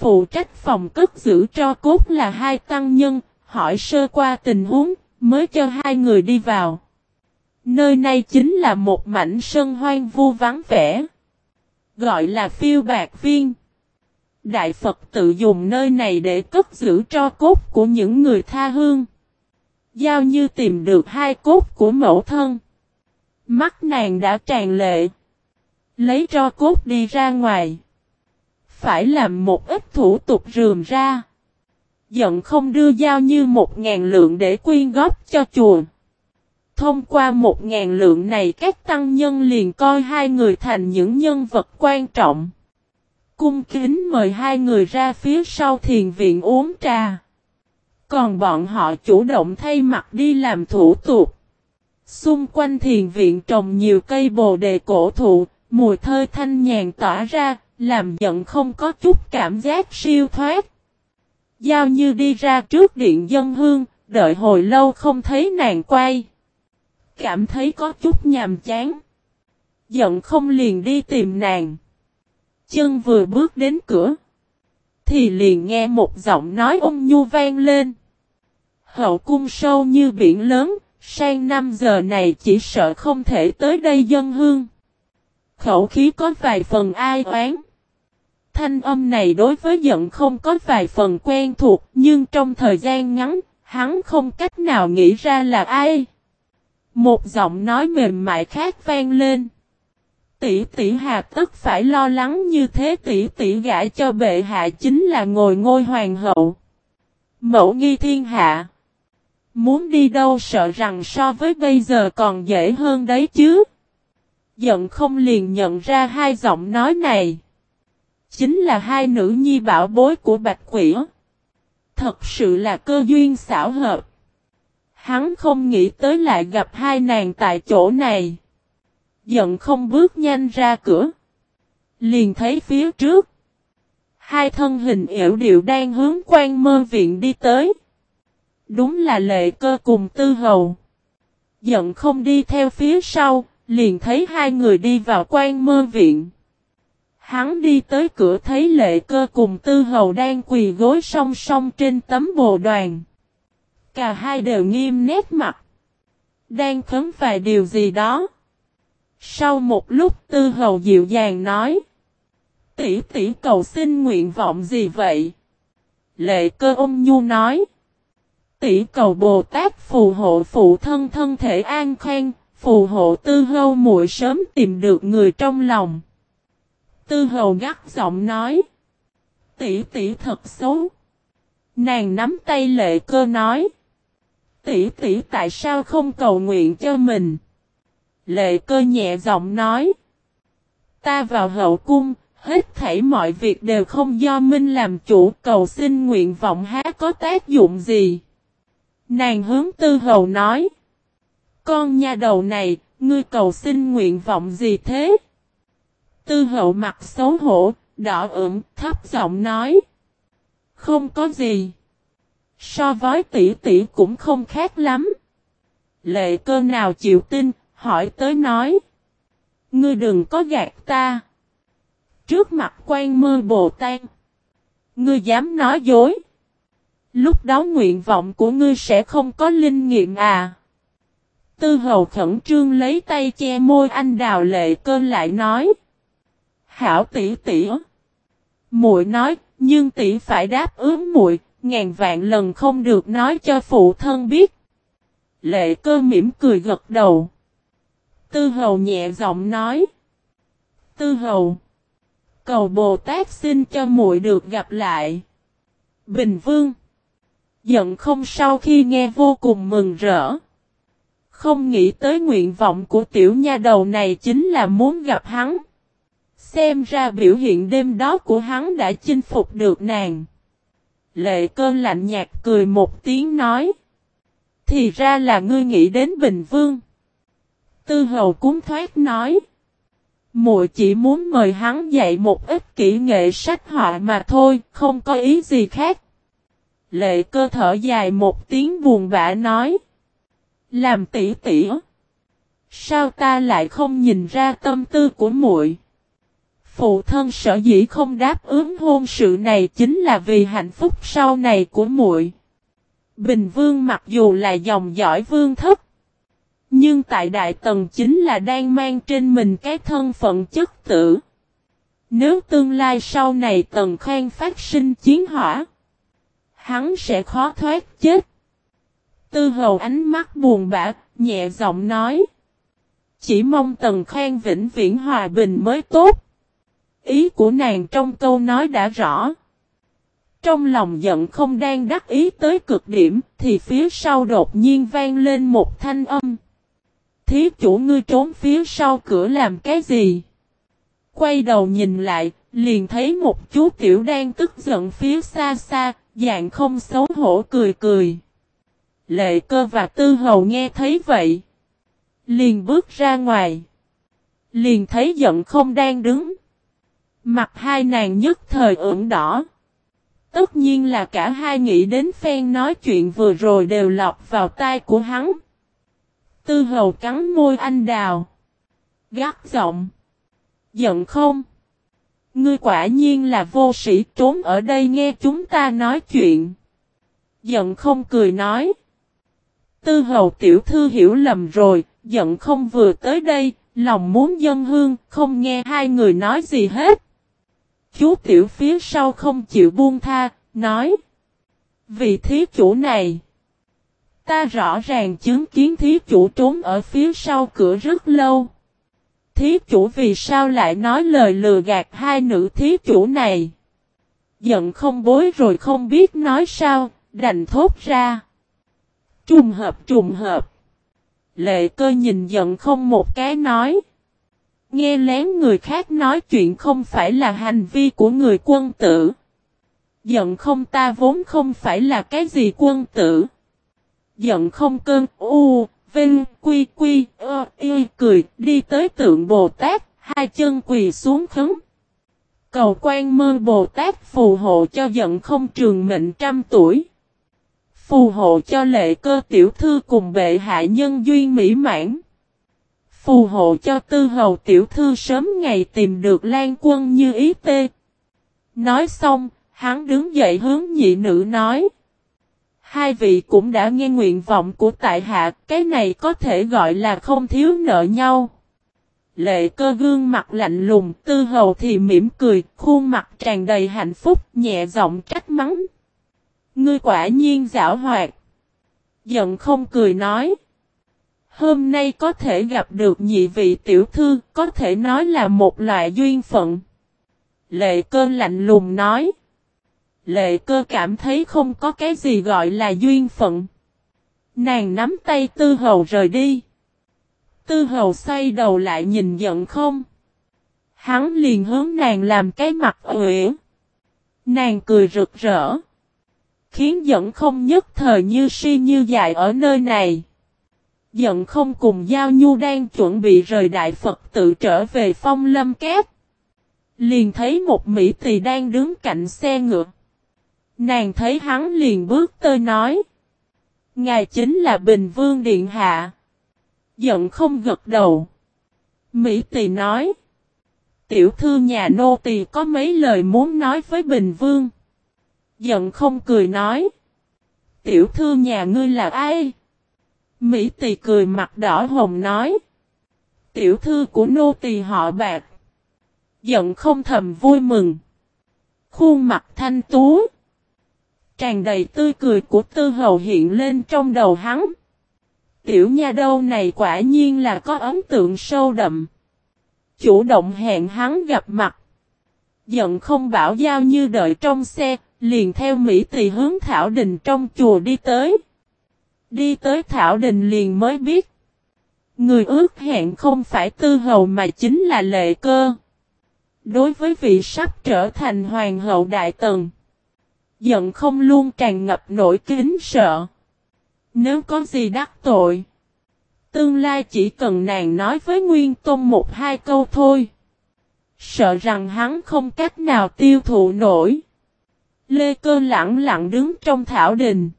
Phụ trách phòng cất giữ cho cốt là hai tăng nhân, hỏi sơ qua tình huống, mới cho hai người đi vào. Nơi này chính là một mảnh sân hoang vu vắng vẻ. Gọi là phiêu bạc viên. Đại Phật tự dùng nơi này để cất giữ cho cốt của những người tha hương. Giao như tìm được hai cốt của mẫu thân. Mắt nàng đã tràn lệ. Lấy cho cốt đi ra ngoài. Phải làm một ít thủ tục rườm ra. Giận không đưa giao như một ngàn lượng để quyên góp cho chùa. Thông qua một ngàn lượng này các tăng nhân liền coi hai người thành những nhân vật quan trọng. Cung kính mời hai người ra phía sau thiền viện uống trà. Còn bọn họ chủ động thay mặt đi làm thủ tục. Xung quanh thiền viện trồng nhiều cây bồ đề cổ thụ, mùi thơi thanh nhàn tỏa ra, làm giận không có chút cảm giác siêu thoát. Giao như đi ra trước điện dân hương, đợi hồi lâu không thấy nàng quay. Cảm thấy có chút nhàm chán. Giận không liền đi tìm nàng. Chân vừa bước đến cửa. Thì liền nghe một giọng nói ung nhu vang lên. Hậu cung sâu như biển lớn, sang năm giờ này chỉ sợ không thể tới đây dân hương. Khẩu khí có vài phần ai oán. Thanh âm này đối với giận không có vài phần quen thuộc, nhưng trong thời gian ngắn, hắn không cách nào nghĩ ra là ai. Một giọng nói mềm mại khác vang lên. Tỷ tỷ hà tất phải lo lắng như thế tỷ tỷ gã cho bệ hạ chính là ngồi ngôi hoàng hậu. Mẫu nghi thiên hạ. Muốn đi đâu sợ rằng so với bây giờ còn dễ hơn đấy chứ. Giận không liền nhận ra hai giọng nói này. Chính là hai nữ nhi bảo bối của Bạch Quỷ. Thật sự là cơ duyên xảo hợp. Hắn không nghĩ tới lại gặp hai nàng tại chỗ này. Giận không bước nhanh ra cửa. Liền thấy phía trước. Hai thân hình yểu điệu đang hướng quan mơ viện đi tới. Đúng là lệ cơ cùng tư hầu. Giận không đi theo phía sau, liền thấy hai người đi vào quan mơ viện. Hắn đi tới cửa thấy lệ cơ cùng tư hầu đang quỳ gối song song trên tấm bồ đoàn. Cả hai đều nghiêm nét mặt. Đang khấn vài điều gì đó. Sau một lúc tư hầu dịu dàng nói. Tỷ tỷ cầu xin nguyện vọng gì vậy? Lệ cơ ôm nhu nói. Tỷ cầu Bồ Tát phù hộ phụ thân thân thể an khang, phù hộ tư hầu muội sớm tìm được người trong lòng. Tư hầu gắt giọng nói. Tỷ tỷ thật xấu. Nàng nắm tay lệ cơ nói. Tỷ tỷ tại sao không cầu nguyện cho mình? Lệ cơ nhẹ giọng nói. Ta vào hậu cung, hết thảy mọi việc đều không do Minh làm chủ cầu xin nguyện vọng há có tác dụng gì. Nàng hướng tư hầu nói. Con nha đầu này, ngươi cầu xin nguyện vọng gì thế? Tư hậu mặt xấu hổ, đỏ ửng, thấp giọng nói. Không có gì. So với tỷ tỷ cũng không khác lắm. Lệ cơ nào chịu tin, hỏi tới nói. Ngươi đừng có gạt ta. Trước mặt quan mơ bồ tan. Ngươi dám nói dối. Lúc đó nguyện vọng của ngươi sẽ không có linh nghiệm à. Tư hầu khẩn trương lấy tay che môi anh đào lệ cơ lại nói. Hảo tỷ tỷ. Muội nói, nhưng tỷ phải đáp ứng muội, ngàn vạn lần không được nói cho phụ thân biết. Lệ cơ mỉm cười gật đầu. Tư hầu nhẹ giọng nói. Tư hầu. Cầu Bồ Tát xin cho muội được gặp lại. Bình Vương. Giận không sau khi nghe vô cùng mừng rỡ. Không nghĩ tới nguyện vọng của tiểu nha đầu này chính là muốn gặp hắn. Xem ra biểu hiện đêm đó của hắn đã chinh phục được nàng. Lệ cơn lạnh nhạt cười một tiếng nói. Thì ra là ngươi nghĩ đến Bình Vương. Tư hầu cúng thoát nói. Muội chỉ muốn mời hắn dạy một ít kỹ nghệ sách họa mà thôi, không có ý gì khác. Lệ cơ thở dài một tiếng buồn bã nói. Làm tỉ tỉ. Sao ta lại không nhìn ra tâm tư của muội? Phụ thân sở dĩ không đáp ứng hôn sự này chính là vì hạnh phúc sau này của muội. Bình Vương mặc dù là dòng dõi vương thất, nhưng tại Đại Tần chính là đang mang trên mình cái thân phận chất tử. Nếu tương lai sau này Tần Khang phát sinh chiến hỏa, hắn sẽ khó thoát chết. Tư hầu ánh mắt buồn bã, nhẹ giọng nói. Chỉ mong Tần Khang vĩnh viễn hòa bình mới tốt. Ý của nàng trong câu nói đã rõ. Trong lòng giận không đang đắc ý tới cực điểm, thì phía sau đột nhiên vang lên một thanh âm. Thí chủ ngươi trốn phía sau cửa làm cái gì? Quay đầu nhìn lại, liền thấy một chú tiểu đang tức giận phía xa xa, dạng không xấu hổ cười cười. Lệ cơ và tư hầu nghe thấy vậy. Liền bước ra ngoài. Liền thấy giận không đang đứng. Mặt hai nàng nhất thời ửng đỏ. Tất nhiên là cả hai nghĩ đến phen nói chuyện vừa rồi đều lọc vào tai của hắn. Tư hầu cắn môi anh đào. Gắt giọng. Giận không? Ngươi quả nhiên là vô sĩ trốn ở đây nghe chúng ta nói chuyện. Giận không cười nói. Tư hầu tiểu thư hiểu lầm rồi, giận không vừa tới đây, lòng muốn dân hương, không nghe hai người nói gì hết. Chú tiểu phía sau không chịu buông tha, nói. Vì thí chủ này, ta rõ ràng chứng kiến thí chủ trốn ở phía sau cửa rất lâu. Thí chủ vì sao lại nói lời lừa gạt hai nữ thí chủ này? Giận không bối rồi không biết nói sao, đành thốt ra. Trùng hợp trùng hợp. Lệ cơ nhìn giận không một cái nói. Nghe lén người khác nói chuyện không phải là hành vi của người quân tử. Giận không ta vốn không phải là cái gì quân tử. Giận không cơn u, vinh, quy quy, ơ, y cười, đi tới tượng Bồ Tát, hai chân quỳ xuống khấn. Cầu quan mơ Bồ Tát phù hộ cho giận không trường mệnh trăm tuổi. Phù hộ cho lệ cơ tiểu thư cùng bệ hạ nhân duyên mỹ mãn. Phù hộ cho tư hầu tiểu thư sớm ngày tìm được lan quân như ý tê. Nói xong, hắn đứng dậy hướng nhị nữ nói. Hai vị cũng đã nghe nguyện vọng của tại hạ, cái này có thể gọi là không thiếu nợ nhau. Lệ cơ gương mặt lạnh lùng, tư hầu thì mỉm cười, khuôn mặt tràn đầy hạnh phúc, nhẹ giọng trách mắng. Ngươi quả nhiên giảo hoạt. Giận không cười nói. Hôm nay có thể gặp được nhị vị tiểu thư, có thể nói là một loại duyên phận. Lệ cơ lạnh lùng nói. Lệ cơ cảm thấy không có cái gì gọi là duyên phận. Nàng nắm tay tư hầu rời đi. Tư hầu xoay đầu lại nhìn giận không. Hắn liền hướng nàng làm cái mặt uyển. Nàng cười rực rỡ. Khiến giận không nhất thời như si như dại ở nơi này. Giận không cùng Giao Nhu đang chuẩn bị rời Đại Phật tự trở về phong lâm kép. Liền thấy một Mỹ tỳ đang đứng cạnh xe ngựa. Nàng thấy hắn liền bước tới nói. Ngài chính là Bình Vương Điện Hạ. Giận không gật đầu. Mỹ tỳ nói. Tiểu thư nhà nô tỳ có mấy lời muốn nói với Bình Vương. Giận không cười nói. Tiểu thư nhà ngươi là ai? Mỹ tỳ cười mặt đỏ hồng nói. Tiểu thư của nô tỳ họ bạc. Giận không thầm vui mừng. Khuôn mặt thanh tú. Tràn đầy tươi cười của tư hầu hiện lên trong đầu hắn. Tiểu nha đâu này quả nhiên là có ấn tượng sâu đậm. Chủ động hẹn hắn gặp mặt. Giận không bảo giao như đợi trong xe, liền theo Mỹ tỳ hướng Thảo Đình trong chùa đi tới. Đi tới Thảo Đình liền mới biết. Người ước hẹn không phải tư hầu mà chính là lệ cơ. Đối với vị sắp trở thành hoàng hậu đại tần. Giận không luôn tràn ngập nỗi kính sợ. Nếu có gì đắc tội. Tương lai chỉ cần nàng nói với Nguyên Tôn một hai câu thôi. Sợ rằng hắn không cách nào tiêu thụ nổi. Lê Cơ lặng lặng đứng trong thảo đình.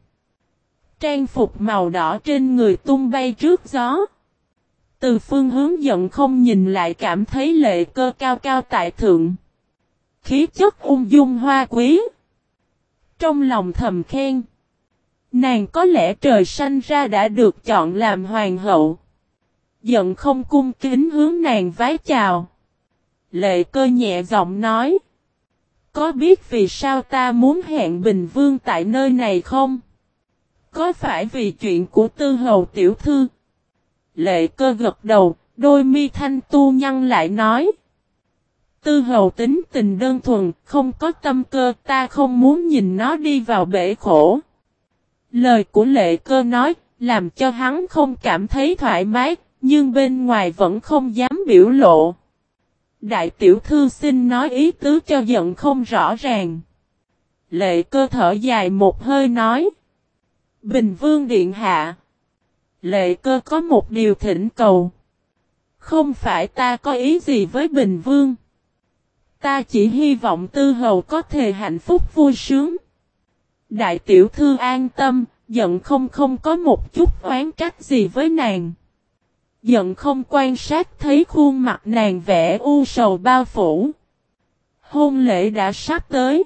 Trang phục màu đỏ trên người tung bay trước gió. Từ phương hướng giận không nhìn lại cảm thấy lệ cơ cao cao tại thượng. Khí chất ung dung hoa quý. Trong lòng thầm khen. Nàng có lẽ trời sanh ra đã được chọn làm hoàng hậu. Giận không cung kính hướng nàng vái chào. Lệ cơ nhẹ giọng nói. Có biết vì sao ta muốn hẹn Bình Vương tại nơi này không? Có phải vì chuyện của tư hầu tiểu thư? Lệ cơ gật đầu, đôi mi thanh tu nhăn lại nói. Tư hầu tính tình đơn thuần, không có tâm cơ, ta không muốn nhìn nó đi vào bể khổ. Lời của lệ cơ nói, làm cho hắn không cảm thấy thoải mái, nhưng bên ngoài vẫn không dám biểu lộ. Đại tiểu thư xin nói ý tứ cho giận không rõ ràng. Lệ cơ thở dài một hơi nói. Bình vương điện hạ. Lệ cơ có một điều thỉnh cầu. Không phải ta có ý gì với Bình vương. Ta chỉ hy vọng tư hầu có thể hạnh phúc vui sướng. Đại tiểu thư an tâm, giận không không có một chút oán trách gì với nàng. Giận không quan sát thấy khuôn mặt nàng vẽ u sầu bao phủ. Hôn lễ đã sắp tới.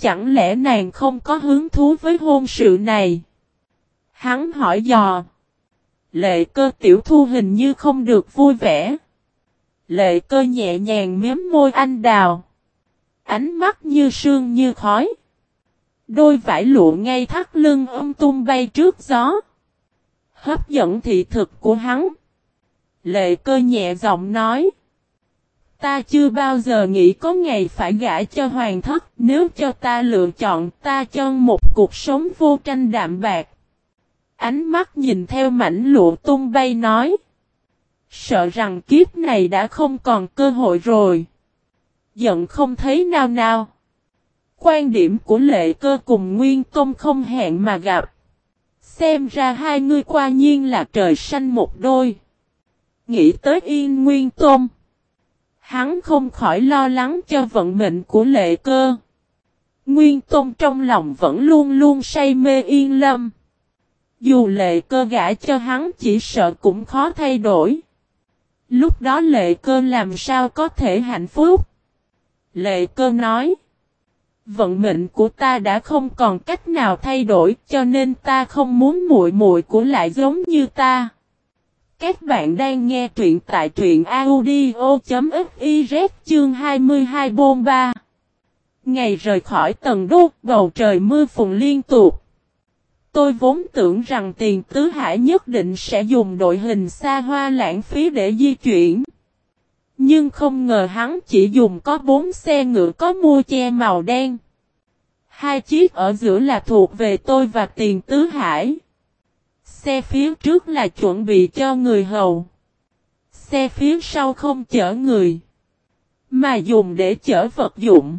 Chẳng lẽ nàng không có hứng thú với hôn sự này? Hắn hỏi dò. Lệ cơ tiểu thu hình như không được vui vẻ. Lệ cơ nhẹ nhàng miếm môi anh đào. Ánh mắt như sương như khói. Đôi vải lụa ngay thắt lưng ôm tung bay trước gió. Hấp dẫn thị thực của hắn. Lệ cơ nhẹ giọng nói. Ta chưa bao giờ nghĩ có ngày phải gả cho hoàng thất. Nếu cho ta lựa chọn, ta cho một cuộc sống vô tranh đạm bạc. Ánh mắt nhìn theo mảnh lụa tung bay nói. Sợ rằng kiếp này đã không còn cơ hội rồi. Giận không thấy nào nào. Quan điểm của lệ cơ cùng Nguyên Tôn không hẹn mà gặp. Xem ra hai người qua nhiên là trời xanh một đôi. Nghĩ tới Yên Nguyên Tôn. Hắn không khỏi lo lắng cho vận mệnh của lệ cơ. Nguyên Tôn trong lòng vẫn luôn luôn say mê yên lâm. Dù lệ cơ gã cho hắn chỉ sợ cũng khó thay đổi. Lúc đó lệ cơ làm sao có thể hạnh phúc? Lệ cơ nói. Vận mệnh của ta đã không còn cách nào thay đổi, cho nên ta không muốn muội muội của lại giống như ta. Các bạn đang nghe truyện tại truyện audio.fiz chương 22 bôn ba. Ngày rời khỏi tầng đốt bầu trời mưa phùn liên tục. Tôi vốn tưởng rằng tiền tứ hải nhất định sẽ dùng đội hình xa hoa lãng phí để di chuyển. Nhưng không ngờ hắn chỉ dùng có bốn xe ngựa có mua che màu đen. Hai chiếc ở giữa là thuộc về tôi và tiền tứ hải. Xe phía trước là chuẩn bị cho người hầu. Xe phía sau không chở người. Mà dùng để chở vật dụng.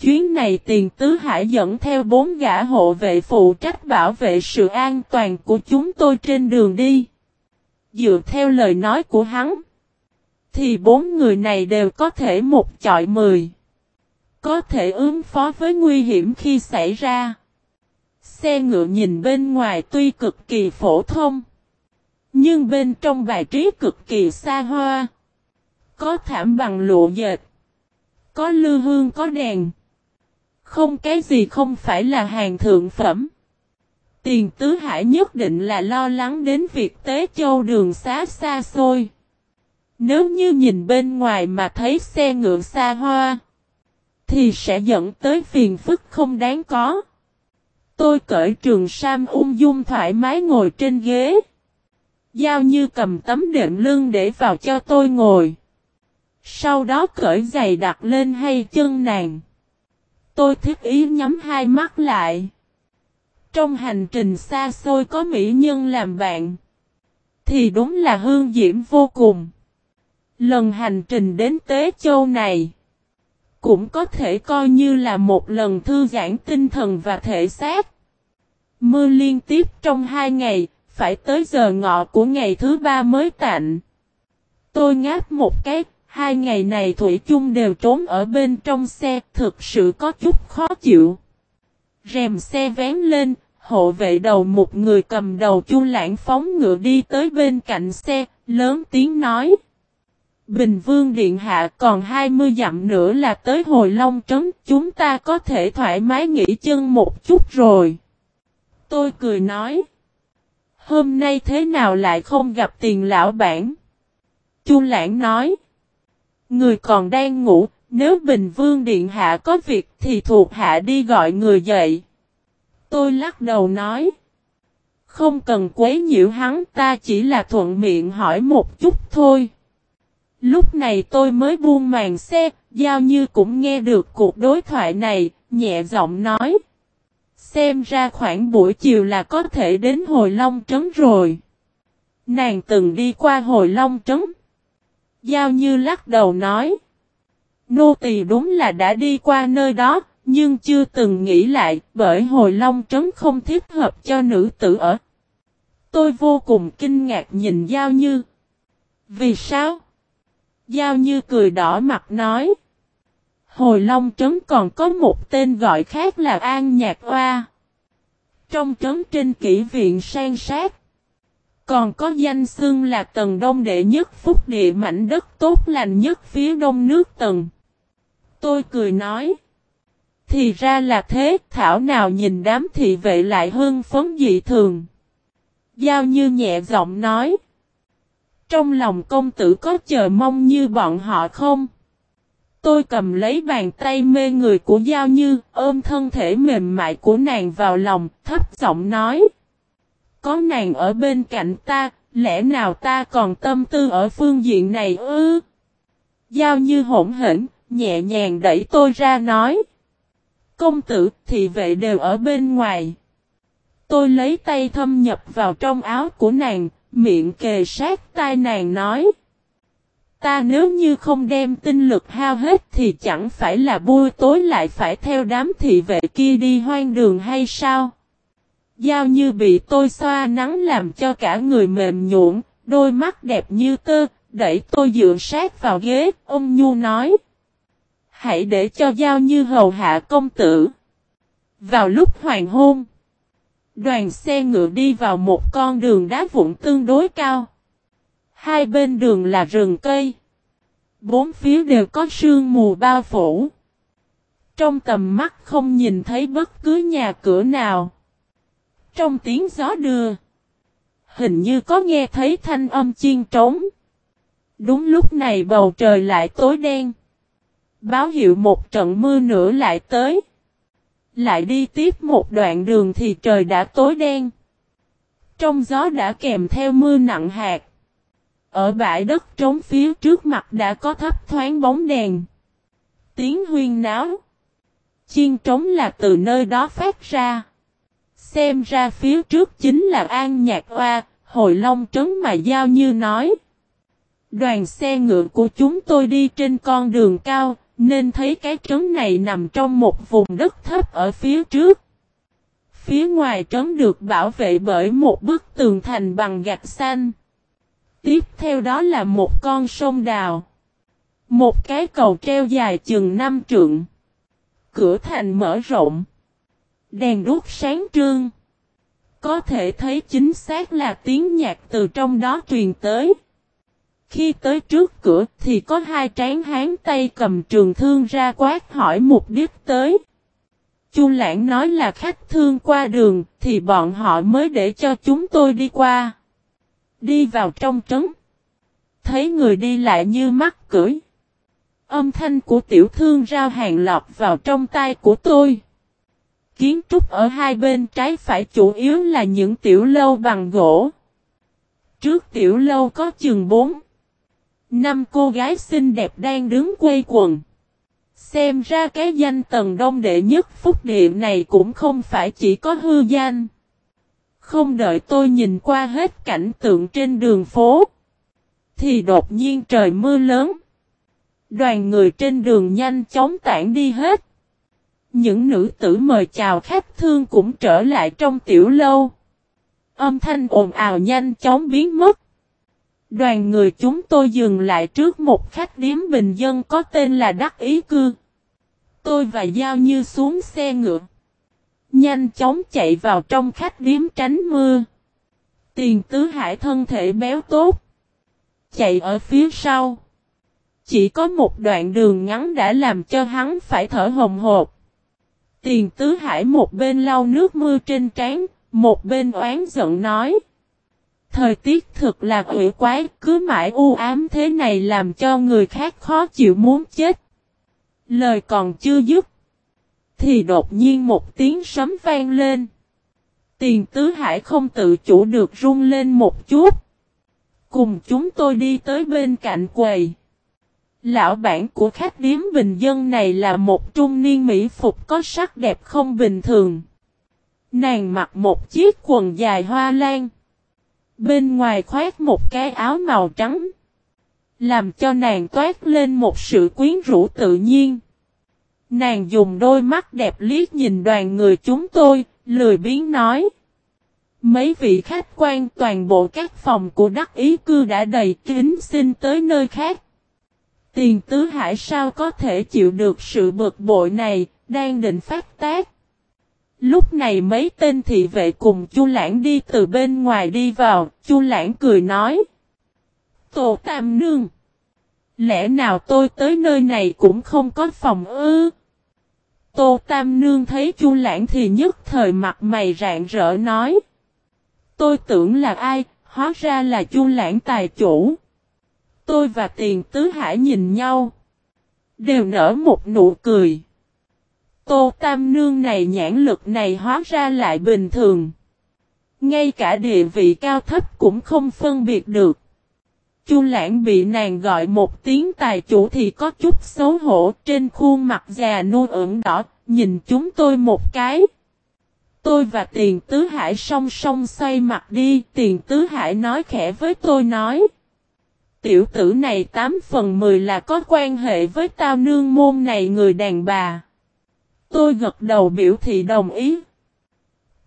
Chuyến này tiền tứ hải dẫn theo bốn gã hộ vệ phụ trách bảo vệ sự an toàn của chúng tôi trên đường đi. Dựa theo lời nói của hắn. Thì bốn người này đều có thể một chọi mười. Có thể ứng phó với nguy hiểm khi xảy ra. Xe ngựa nhìn bên ngoài tuy cực kỳ phổ thông. Nhưng bên trong bài trí cực kỳ xa hoa. Có thảm bằng lụa dệt. Có lư hương, có đèn. Không, cái gì không phải là hàng thượng phẩm. Tiền tứ hải nhất định là lo lắng đến việc tế châu đường xá xa xôi. Nếu như nhìn bên ngoài mà thấy xe ngựa xa hoa. Thì sẽ dẫn tới phiền phức không đáng có. Tôi cởi trường sam ung dung thoải mái ngồi trên ghế. Giao như cầm tấm đệm lưng để vào cho tôi ngồi. Sau đó cởi giày đặt lên hay chân nàng. Tôi thiết ý nhắm hai mắt lại. Trong hành trình xa xôi có mỹ nhân làm bạn. Thì đúng là hương diễm vô cùng. Lần hành trình đến Tế Châu này. Cũng có thể coi như là một lần thư giãn tinh thần và thể xác. Mưa liên tiếp trong hai ngày, phải tới giờ ngọ của ngày thứ ba mới tạnh. Tôi ngáp một cái, hai ngày này Thủy chung đều trốn ở bên trong xe, thực sự có chút khó chịu. Rèm xe vén lên, hộ vệ đầu một người cầm đầu chu lãng phóng ngựa đi tới bên cạnh xe, lớn tiếng nói. Bình Vương Điện Hạ còn 20 dặm nữa là tới hồi Long Trấn, chúng ta có thể thoải mái nghỉ chân một chút rồi. Tôi cười nói. Hôm nay thế nào lại không gặp tiền lão bản? Chu Lãng nói. Người còn đang ngủ, nếu Bình Vương Điện Hạ có việc thì thuộc hạ đi gọi người dậy. Tôi lắc đầu nói. Không cần quấy nhiễu hắn ta chỉ là thuận miệng hỏi một chút thôi. Lúc này tôi mới buông màn xe, Giao Như cũng nghe được cuộc đối thoại này, nhẹ giọng nói. Xem ra khoảng buổi chiều là có thể đến hồi Long Trấn rồi. Nàng từng đi qua hồi Long Trấn. Giao Như lắc đầu nói. Nô tỳ đúng là đã đi qua nơi đó, nhưng chưa từng nghĩ lại bởi hồi Long Trấn không thích hợp cho nữ tử ở. Tôi vô cùng kinh ngạc nhìn Giao Như. Vì sao? Giao Như cười đỏ mặt nói. Hồi Long Trấn còn có một tên gọi khác là An Nhạc Hoa. Trong trấn trên kỷ viện sang sát. Còn có danh xưng là tầng đông đệ nhất phúc địa mảnh đất tốt lành nhất phía đông nước tầng. Tôi cười nói. Thì ra là thế, thảo nào nhìn đám thị vệ lại hưng phấn dị thường. Giao như nhẹ giọng nói. Trong lòng công tử có chờ mong như bọn họ không? Tôi cầm lấy bàn tay mê người của Giao Như, ôm thân thể mềm mại của nàng vào lòng, thấp giọng nói. Có nàng ở bên cạnh ta, lẽ nào ta còn tâm tư ở phương diện này ư? Giao Như hỗn hển, nhẹ nhàng đẩy tôi ra nói. Công tử, thị vệ đều ở bên ngoài. Tôi lấy tay thâm nhập vào trong áo của nàng, miệng kề sát tai nàng nói. Ta nếu như không đem tinh lực hao hết thì chẳng phải là buổi tối lại phải theo đám thị vệ kia đi hoang đường hay sao? Giao như bị tôi xoa nắng làm cho cả người mềm nhũn, đôi mắt đẹp như tơ, đẩy tôi dựa sát vào ghế, ông Nhu nói. Hãy để cho Giao như hầu hạ công tử. Vào lúc hoàng hôn, đoàn xe ngựa đi vào một con đường đá vụn tương đối cao. Hai bên đường là rừng cây. Bốn phía đều có sương mù bao phủ. Trong tầm mắt không nhìn thấy bất cứ nhà cửa nào. Trong tiếng gió đưa. Hình như có nghe thấy thanh âm chiên trống. Đúng lúc này bầu trời lại tối đen. Báo hiệu một trận mưa nữa lại tới. Lại đi tiếp một đoạn đường thì trời đã tối đen. Trong gió đã kèm theo mưa nặng hạt. Ở bãi đất trống phía trước mặt đã có thấp thoáng bóng đèn. Tiếng huyên náo. Chiên trống là từ nơi đó phát ra. Xem ra phía trước chính là An Nhạc Hoa, hồi long trấn mà Giao Như nói. Đoàn xe ngựa của chúng tôi đi trên con đường cao, nên thấy cái trấn này nằm trong một vùng đất thấp ở phía trước. Phía ngoài trấn được bảo vệ bởi một bức tường thành bằng gạch xanh. Tiếp theo đó là một con sông đào. Một cái cầu treo dài chừng năm trượng. Cửa thành mở rộng. Đèn đuốc sáng trương. Có thể thấy chính xác là tiếng nhạc từ trong đó truyền tới. Khi tới trước cửa thì có hai tráng hán tay cầm trường thương ra quát hỏi mục đích tới. Chu Lãng nói là khách thương qua đường thì bọn họ mới để cho chúng tôi đi qua. Đi vào trong trấn. Thấy người đi lại như mắt cưỡi. Âm thanh của tiểu thương rao hàng lọc vào trong tay của tôi. Kiến trúc ở hai bên trái phải chủ yếu là những tiểu lâu bằng gỗ. Trước tiểu lâu có chừng bốn. Năm cô gái xinh đẹp đang đứng quay quần. Xem ra cái danh tầng đông đệ nhất phúc địa này cũng không phải chỉ có hư danh. Không đợi tôi nhìn qua hết cảnh tượng trên đường phố. Thì đột nhiên trời mưa lớn. Đoàn người trên đường nhanh chóng tản đi hết. Những nữ tử mời chào khách thương cũng trở lại trong tiểu lâu. Âm thanh ồn ào nhanh chóng biến mất. Đoàn người chúng tôi dừng lại trước một khách điếm bình dân có tên là Đắc Ý Cư. Tôi và Giao Như xuống xe ngựa. Nhanh chóng chạy vào trong khách điếm tránh mưa. Tiền tứ hải thân thể béo tốt. Chạy ở phía sau. Chỉ có một đoạn đường ngắn đã làm cho hắn phải thở hồng hộp. Tiền tứ hải một bên lau nước mưa trên trán, một bên oán giận nói. Thời tiết thực là quỷ quái, cứ mãi u ám thế này làm cho người khác khó chịu muốn chết. Lời còn chưa dứt. Thì đột nhiên một tiếng sấm vang lên. Tiền tứ hải không tự chủ được run lên một chút. Cùng chúng tôi đi tới bên cạnh quầy. Lão bản của khách điếm bình dân này là một trung niên mỹ phục có sắc đẹp không bình thường. Nàng mặc một chiếc quần dài hoa lan. Bên ngoài khoét một cái áo màu trắng. Làm cho nàng toát lên một sự quyến rũ tự nhiên. Nàng dùng đôi mắt đẹp liếc nhìn đoàn người chúng tôi, lười biếng nói. Mấy vị khách quan toàn bộ các phòng của đắc ý cư đã đầy kính xin tới nơi khác. Tiền tứ hải sao có thể chịu được sự bực bội này, đang định phát tác. Lúc này mấy tên thị vệ cùng Chu Lãng đi từ bên ngoài đi vào, Chu Lãng cười nói. Tổ Tam Nương. Lẽ nào tôi tới nơi này cũng không có phòng ư? Tô Tam Nương thấy Chu Lãng thì nhất thời mặt mày rạng rỡ nói. Tôi tưởng là ai, hóa ra là Chu Lãng tài chủ. Tôi và Tiền Tứ Hải nhìn nhau. Đều nở một nụ cười. Tô Tam Nương này nhãn lực này hóa ra lại bình thường. Ngay cả địa vị cao thấp cũng không phân biệt được. Chu Lãng bị nàng gọi một tiếng tài chủ thì có chút xấu hổ trên khuôn mặt già nua ửng đỏ, nhìn chúng tôi một cái. Tôi và Tiền Tứ Hải song song xoay mặt đi, Tiền Tứ Hải nói khẽ với tôi nói. Tiểu tử này 8 phần 10 là có quan hệ với tao nương môn này người đàn bà. Tôi gật đầu biểu thị đồng ý.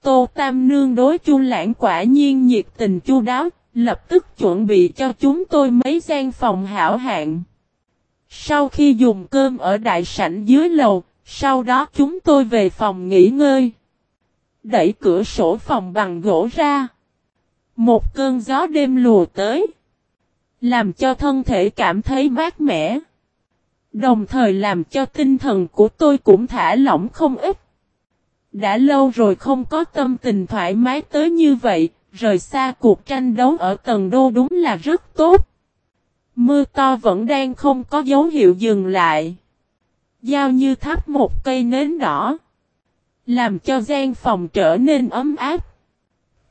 Tô Tam Nương đối chu lãng quả nhiên nhiệt tình chu đáo, lập tức chuẩn bị cho chúng tôi mấy gian phòng hảo hạng. Sau khi dùng cơm ở đại sảnh dưới lầu, sau đó chúng tôi về phòng nghỉ ngơi. Đẩy cửa sổ phòng bằng gỗ ra. Một cơn gió đêm lùa tới. Làm cho thân thể cảm thấy mát mẻ. Đồng thời làm cho tinh thần của tôi cũng thả lỏng không ít. Đã lâu rồi không có tâm tình thoải mái tới như vậy, rời xa cuộc tranh đấu ở tầng đô đúng là rất tốt. Mưa to vẫn đang không có dấu hiệu dừng lại. Giao như thắp một cây nến đỏ. Làm cho gian phòng trở nên ấm áp.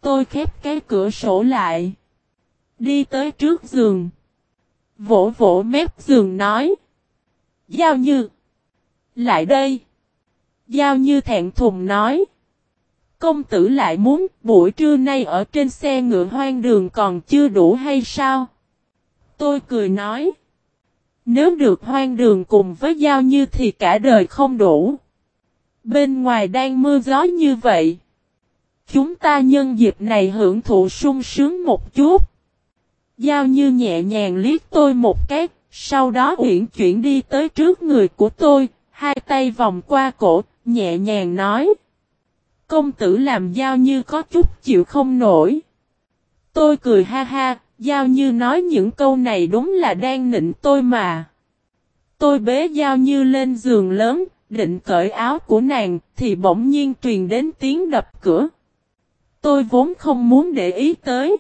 Tôi khép cái cửa sổ lại. Đi tới trước giường. Vỗ vỗ mép giường nói. Giao như. Lại đây. Giao như thẹn thùng nói. Công tử lại muốn buổi trưa nay ở trên xe ngựa hoang đường còn chưa đủ hay sao? Tôi cười nói. Nếu được hoang đường cùng với Giao như thì cả đời không đủ. Bên ngoài đang mưa gió như vậy. Chúng ta nhân dịp này hưởng thụ sung sướng một chút. Giao như nhẹ nhàng liếc tôi một cái, sau đó uyển chuyển đi tới trước người của tôi, hai tay vòng qua cổ, nhẹ nhàng nói. Công tử làm giao như có chút chịu không nổi. Tôi cười ha ha, giao như nói những câu này đúng là đang nịnh tôi mà. Tôi bế giao như lên giường lớn, định cởi áo của nàng, thì bỗng nhiên truyền đến tiếng đập cửa. Tôi vốn không muốn để ý tới.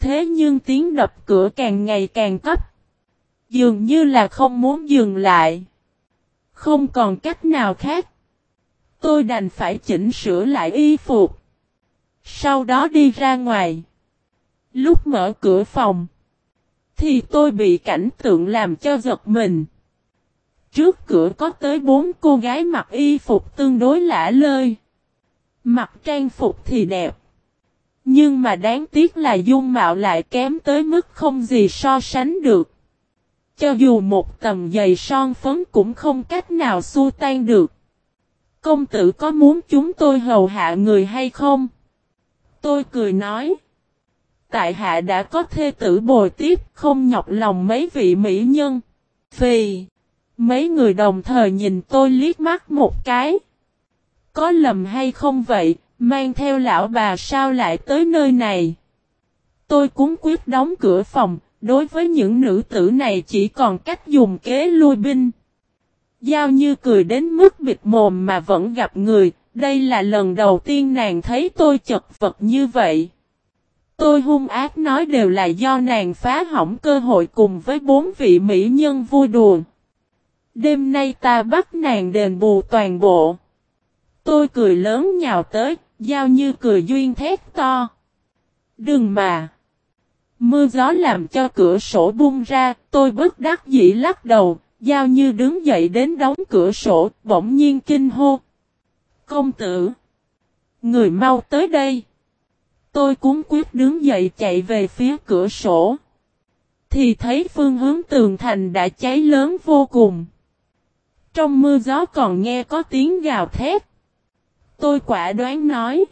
Thế nhưng tiếng đập cửa càng ngày càng cấp. Dường như là không muốn dừng lại. Không còn cách nào khác. Tôi đành phải chỉnh sửa lại y phục. Sau đó đi ra ngoài. Lúc mở cửa phòng. Thì tôi bị cảnh tượng làm cho giật mình. Trước cửa có tới bốn cô gái mặc y phục tương đối lạ lơi. Mặc trang phục thì đẹp. Nhưng mà đáng tiếc là dung mạo lại kém tới mức không gì so sánh được. Cho dù một tầm giày son phấn cũng không cách nào xua tan được. Công tử có muốn chúng tôi hầu hạ người hay không? Tôi cười nói. Tại hạ đã có thê tử bồi tiếp không nhọc lòng mấy vị mỹ nhân. Phì. Mấy người đồng thời nhìn tôi liếc mắt một cái. có lầm hay không vậy, mang theo lão bà sao lại tới nơi này. Tôi cúng quyết đóng cửa phòng, đối với những nữ tử này chỉ còn cách dùng kế lui binh. Giao như cười đến mức bịt mồm mà vẫn gặp người, đây là lần đầu tiên nàng thấy tôi chật vật như vậy. Tôi hung ác nói đều là do nàng phá hỏng cơ hội cùng với bốn vị mỹ nhân vui đùa. Đêm nay ta bắt nàng đền bù toàn bộ. Tôi cười lớn nhào tới, giao như cười duyên thét to. Đừng mà. Mưa gió làm cho cửa sổ bung ra, tôi bất đắc dĩ lắc đầu, giao như đứng dậy đến đóng cửa sổ, bỗng nhiên kinh hô. Công tử! Người mau tới đây! Tôi cuốn quyết đứng dậy chạy về phía cửa sổ. Thì thấy phương hướng tường thành đã cháy lớn vô cùng. Trong mưa gió còn nghe có tiếng gào thét. Tôi quả đoán nói.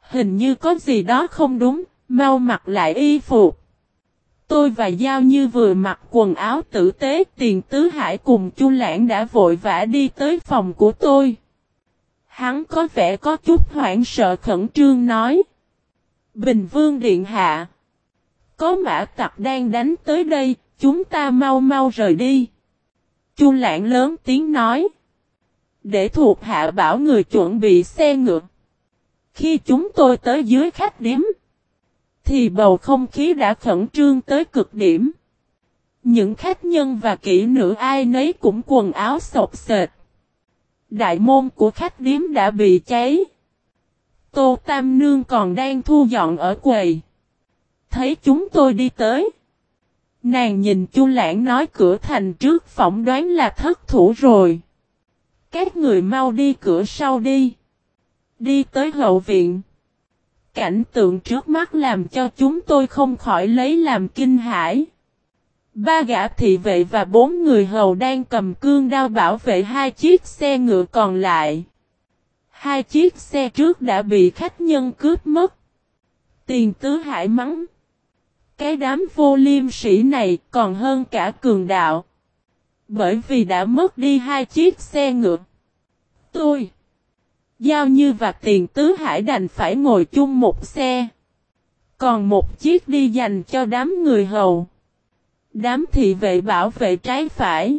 Hình như có gì đó không đúng, mau mặc lại y phục. Tôi và Giao Như vừa mặc quần áo tử tế tiền tứ hải cùng Chu Lãng đã vội vã đi tới phòng của tôi. Hắn có vẻ có chút hoảng sợ khẩn trương nói. Bình Vương Điện Hạ. Có mã tặc đang đánh tới đây, chúng ta mau mau rời đi. Chu Lãng lớn tiếng nói. Để thuộc hạ bảo người chuẩn bị xe ngựa. Khi chúng tôi tới dưới khách điếm thì bầu không khí đã khẩn trương tới cực điểm. Những khách nhân và kỹ nữ ai nấy cũng quần áo sọc sệt. Đại môn của khách điếm đã bị cháy. Tô Tam Nương còn đang thu dọn ở quầy. Thấy chúng tôi đi tới. Nàng nhìn Chu Lãng nói cửa thành trước phỏng đoán là thất thủ rồi. Các người mau đi cửa sau đi. Đi tới hậu viện. Cảnh tượng trước mắt làm cho chúng tôi không khỏi lấy làm kinh hãi. Ba gã thị vệ và bốn người hầu đang cầm cương đao bảo vệ hai chiếc xe ngựa còn lại. Hai chiếc xe trước đã bị khách nhân cướp mất. Tiền tứ hải mắng. Cái đám vô liêm sĩ này còn hơn cả cường đạo. Bởi vì đã mất đi hai chiếc xe ngựa. Tôi. Giao Như và Tiền Tứ Hải đành phải ngồi chung một xe. Còn một chiếc đi dành cho đám người hầu. Đám thị vệ bảo vệ trái phải.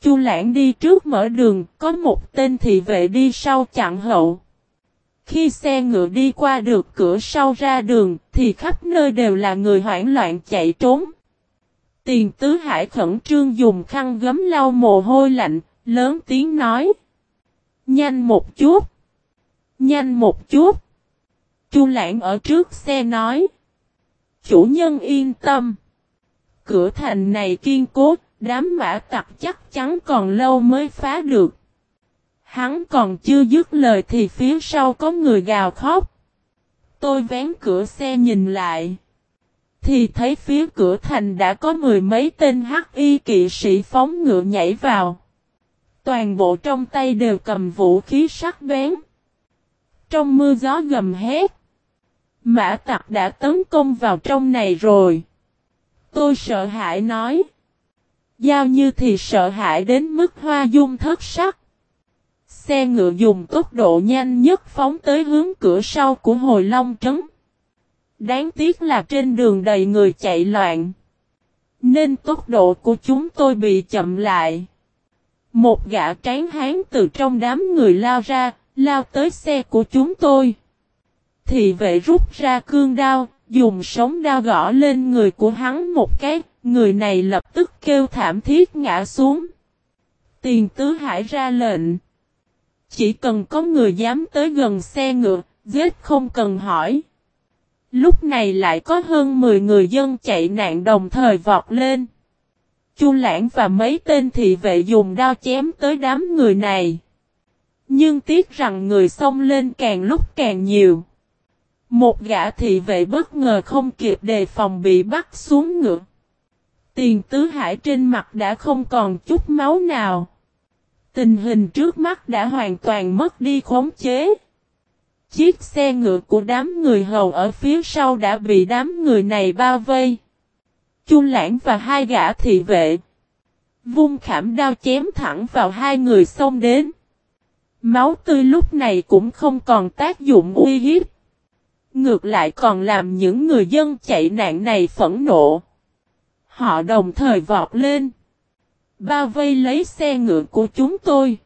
Chu Lãng đi trước mở đường, có một tên thị vệ đi sau chặn hậu. Khi xe ngựa đi qua được cửa sau ra đường, thì khắp nơi đều là người hoảng loạn chạy trốn. Tiền Tứ Hải khẩn trương dùng khăn gấm lau mồ hôi lạnh, lớn tiếng nói. Nhanh một chút. Nhanh một chút. Chu lãng ở trước xe nói. Chủ nhân yên tâm. Cửa thành này kiên cố, đám mã tặc chắc chắn còn lâu mới phá được. Hắn còn chưa dứt lời thì phía sau có người gào khóc. Tôi vén cửa xe nhìn lại. Thì thấy phía cửa thành đã có mười mấy tên hắc y kỵ sĩ phóng ngựa nhảy vào. Toàn bộ trong tay đều cầm vũ khí sắc bén. Trong mưa gió gầm hét. Mã tặc đã tấn công vào trong này rồi. Tôi sợ hãi nói. Giao như thì sợ hãi đến mức hoa dung thất sắc. Xe ngựa dùng tốc độ nhanh nhất phóng tới hướng cửa sau của hồi long trấn. Đáng tiếc là trên đường đầy người chạy loạn. Nên tốc độ của chúng tôi bị chậm lại. Một gã tráng hán từ trong đám người lao ra, lao tới xe của chúng tôi. Thị vệ rút ra cương đao, dùng sống đao gõ lên người của hắn một cái, người này lập tức kêu thảm thiết ngã xuống. Tiền tứ hải ra lệnh. Chỉ cần có người dám tới gần xe ngựa, giết không cần hỏi. Lúc này lại có hơn 10 người dân chạy nạn đồng thời vọt lên. Chu Lãng và mấy tên thị vệ dùng đao chém tới đám người này. Nhưng tiếc rằng người xông lên càng lúc càng nhiều. Một gã thị vệ bất ngờ không kịp đề phòng bị bắt xuống ngựa. Tiền tứ hải trên mặt đã không còn chút máu nào. Tình hình trước mắt đã hoàn toàn mất đi khống chế. Chiếc xe ngựa của đám người hầu ở phía sau đã bị đám người này bao vây. Chu lãng và hai gã thị vệ. Vung khảm đao chém thẳng vào hai người xông đến. Máu tươi lúc này cũng không còn tác dụng uy hiếp. Ngược lại còn làm những người dân chạy nạn này phẫn nộ. Họ đồng thời vọt lên. Bao vây lấy xe ngựa của chúng tôi.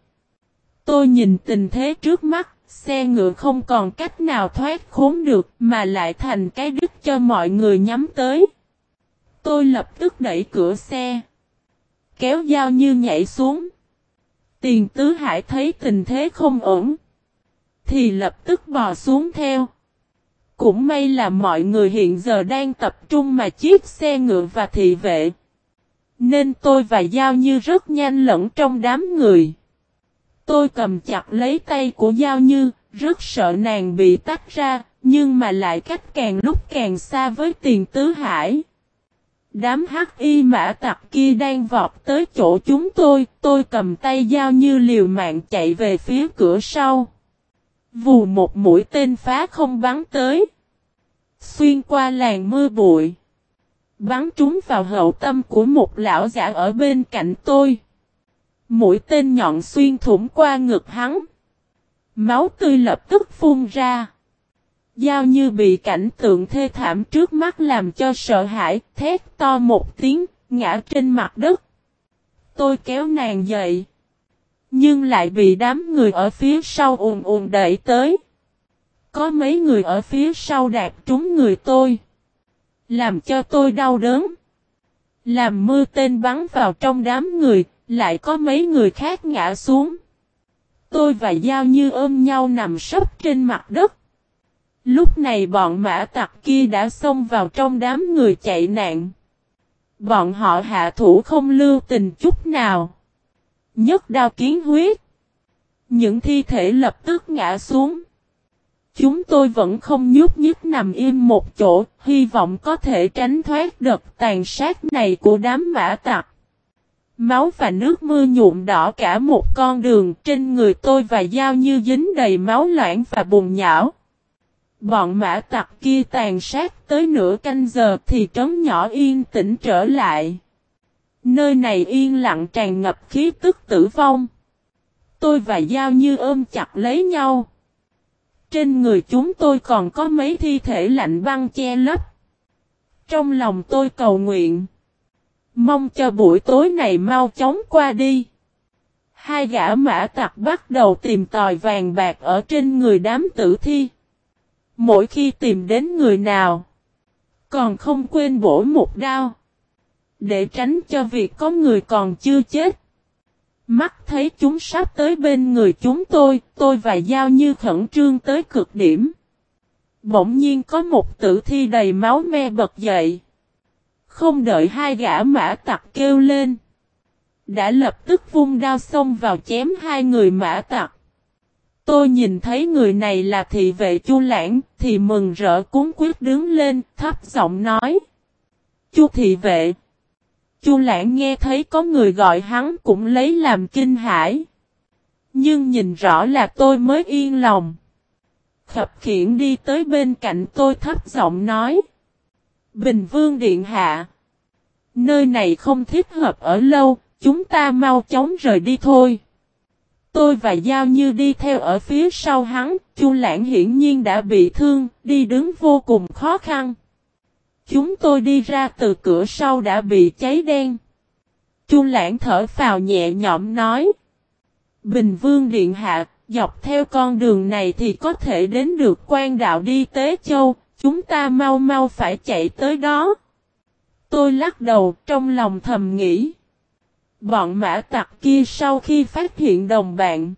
Tôi nhìn tình thế trước mắt, xe ngựa không còn cách nào thoát khốn được mà lại thành cái đứt cho mọi người nhắm tới. Tôi lập tức đẩy cửa xe. Kéo dao như nhảy xuống. Tiền tứ hải thấy tình thế không ổn. Thì lập tức bò xuống theo. Cũng may là mọi người hiện giờ đang tập trung mà chiếc xe ngựa và thị vệ. Nên tôi và Giao Như rất nhanh lẫn trong đám người. Tôi cầm chặt lấy tay của Giao Như, rất sợ nàng bị tách ra, nhưng mà lại cách càng lúc càng xa với tiền tứ hải. Đám hắc y mã tặc kia đang vọt tới chỗ chúng tôi, tôi cầm tay dao Như liều mạng chạy về phía cửa sau. Vù một mũi tên phá không bắn tới. Xuyên qua làng mưa bụi. Bắn trúng vào hậu tâm của một lão giả ở bên cạnh tôi. Mũi tên nhọn xuyên thủng qua ngực hắn. Máu tươi lập tức phun ra. Giao như bị cảnh tượng thê thảm trước mắt làm cho sợ hãi, thét to một tiếng, ngã trên mặt đất. Tôi kéo nàng dậy. Nhưng lại bị đám người ở phía sau ùn ùn đẩy tới. Có mấy người ở phía sau đạp trúng người tôi. Làm cho tôi đau đớn. Làm mưa tên bắn vào trong đám người, lại có mấy người khác ngã xuống. Tôi và Giao Như ôm nhau nằm sấp trên mặt đất. Lúc này bọn mã tặc kia đã xông vào trong đám người chạy nạn. Bọn họ hạ thủ không lưu tình chút nào. Nhất đao kiến huyết. Những thi thể lập tức ngã xuống. Chúng tôi vẫn không nhúc nhích nằm im một chỗ, hy vọng có thể tránh thoát đợt tàn sát này của đám mã tặc. Máu và nước mưa nhuộm đỏ cả một con đường trên người tôi và dao như dính đầy máu loãng và bùn nhão. Bọn mã tặc kia tàn sát tới nửa canh giờ thì trấn nhỏ yên tĩnh trở lại. Nơi này yên lặng tràn ngập khí tức tử vong. Tôi và Giao Như ôm chặt lấy nhau. Trên người chúng tôi còn có mấy thi thể lạnh băng che lấp. Trong lòng tôi cầu nguyện. Mong cho buổi tối này mau chóng qua đi. Hai gã mã tặc bắt đầu tìm tòi vàng bạc ở trên người đám tử thi. Mỗi khi tìm đến người nào, còn không quên bổ một đao. Để tránh cho việc có người còn chưa chết. Mắt thấy chúng sắp tới bên người chúng tôi, tôi và Giao Như khẩn trương tới cực điểm. Bỗng nhiên có một tử thi đầy máu me bật dậy. Không đợi hai gã mã tặc kêu lên. Đã lập tức vung đao xông vào chém hai người mã tặc. Tôi nhìn thấy người này là thị vệ chu lãng, thì mừng rỡ cuốn quyết đứng lên, thấp giọng nói. Chu thị vệ. Chu lãng nghe thấy có người gọi hắn cũng lấy làm kinh hãi. Nhưng nhìn rõ là tôi mới yên lòng. Khập khiển đi tới bên cạnh tôi thấp giọng nói. Bình Vương Điện Hạ. Nơi này không thích hợp ở lâu, chúng ta mau chóng rời đi thôi. Tôi và Giao Như đi theo ở phía sau hắn, Chu Lãng hiển nhiên đã bị thương, đi đứng vô cùng khó khăn. Chúng tôi đi ra từ cửa sau đã bị cháy đen. Chu Lãng thở phào nhẹ nhõm nói. Bình Vương Điện Hạ, dọc theo con đường này thì có thể đến được quan đạo đi Tế Châu, chúng ta mau mau phải chạy tới đó. Tôi lắc đầu trong lòng thầm nghĩ. Bọn mã tặc kia sau khi phát hiện đồng bạn,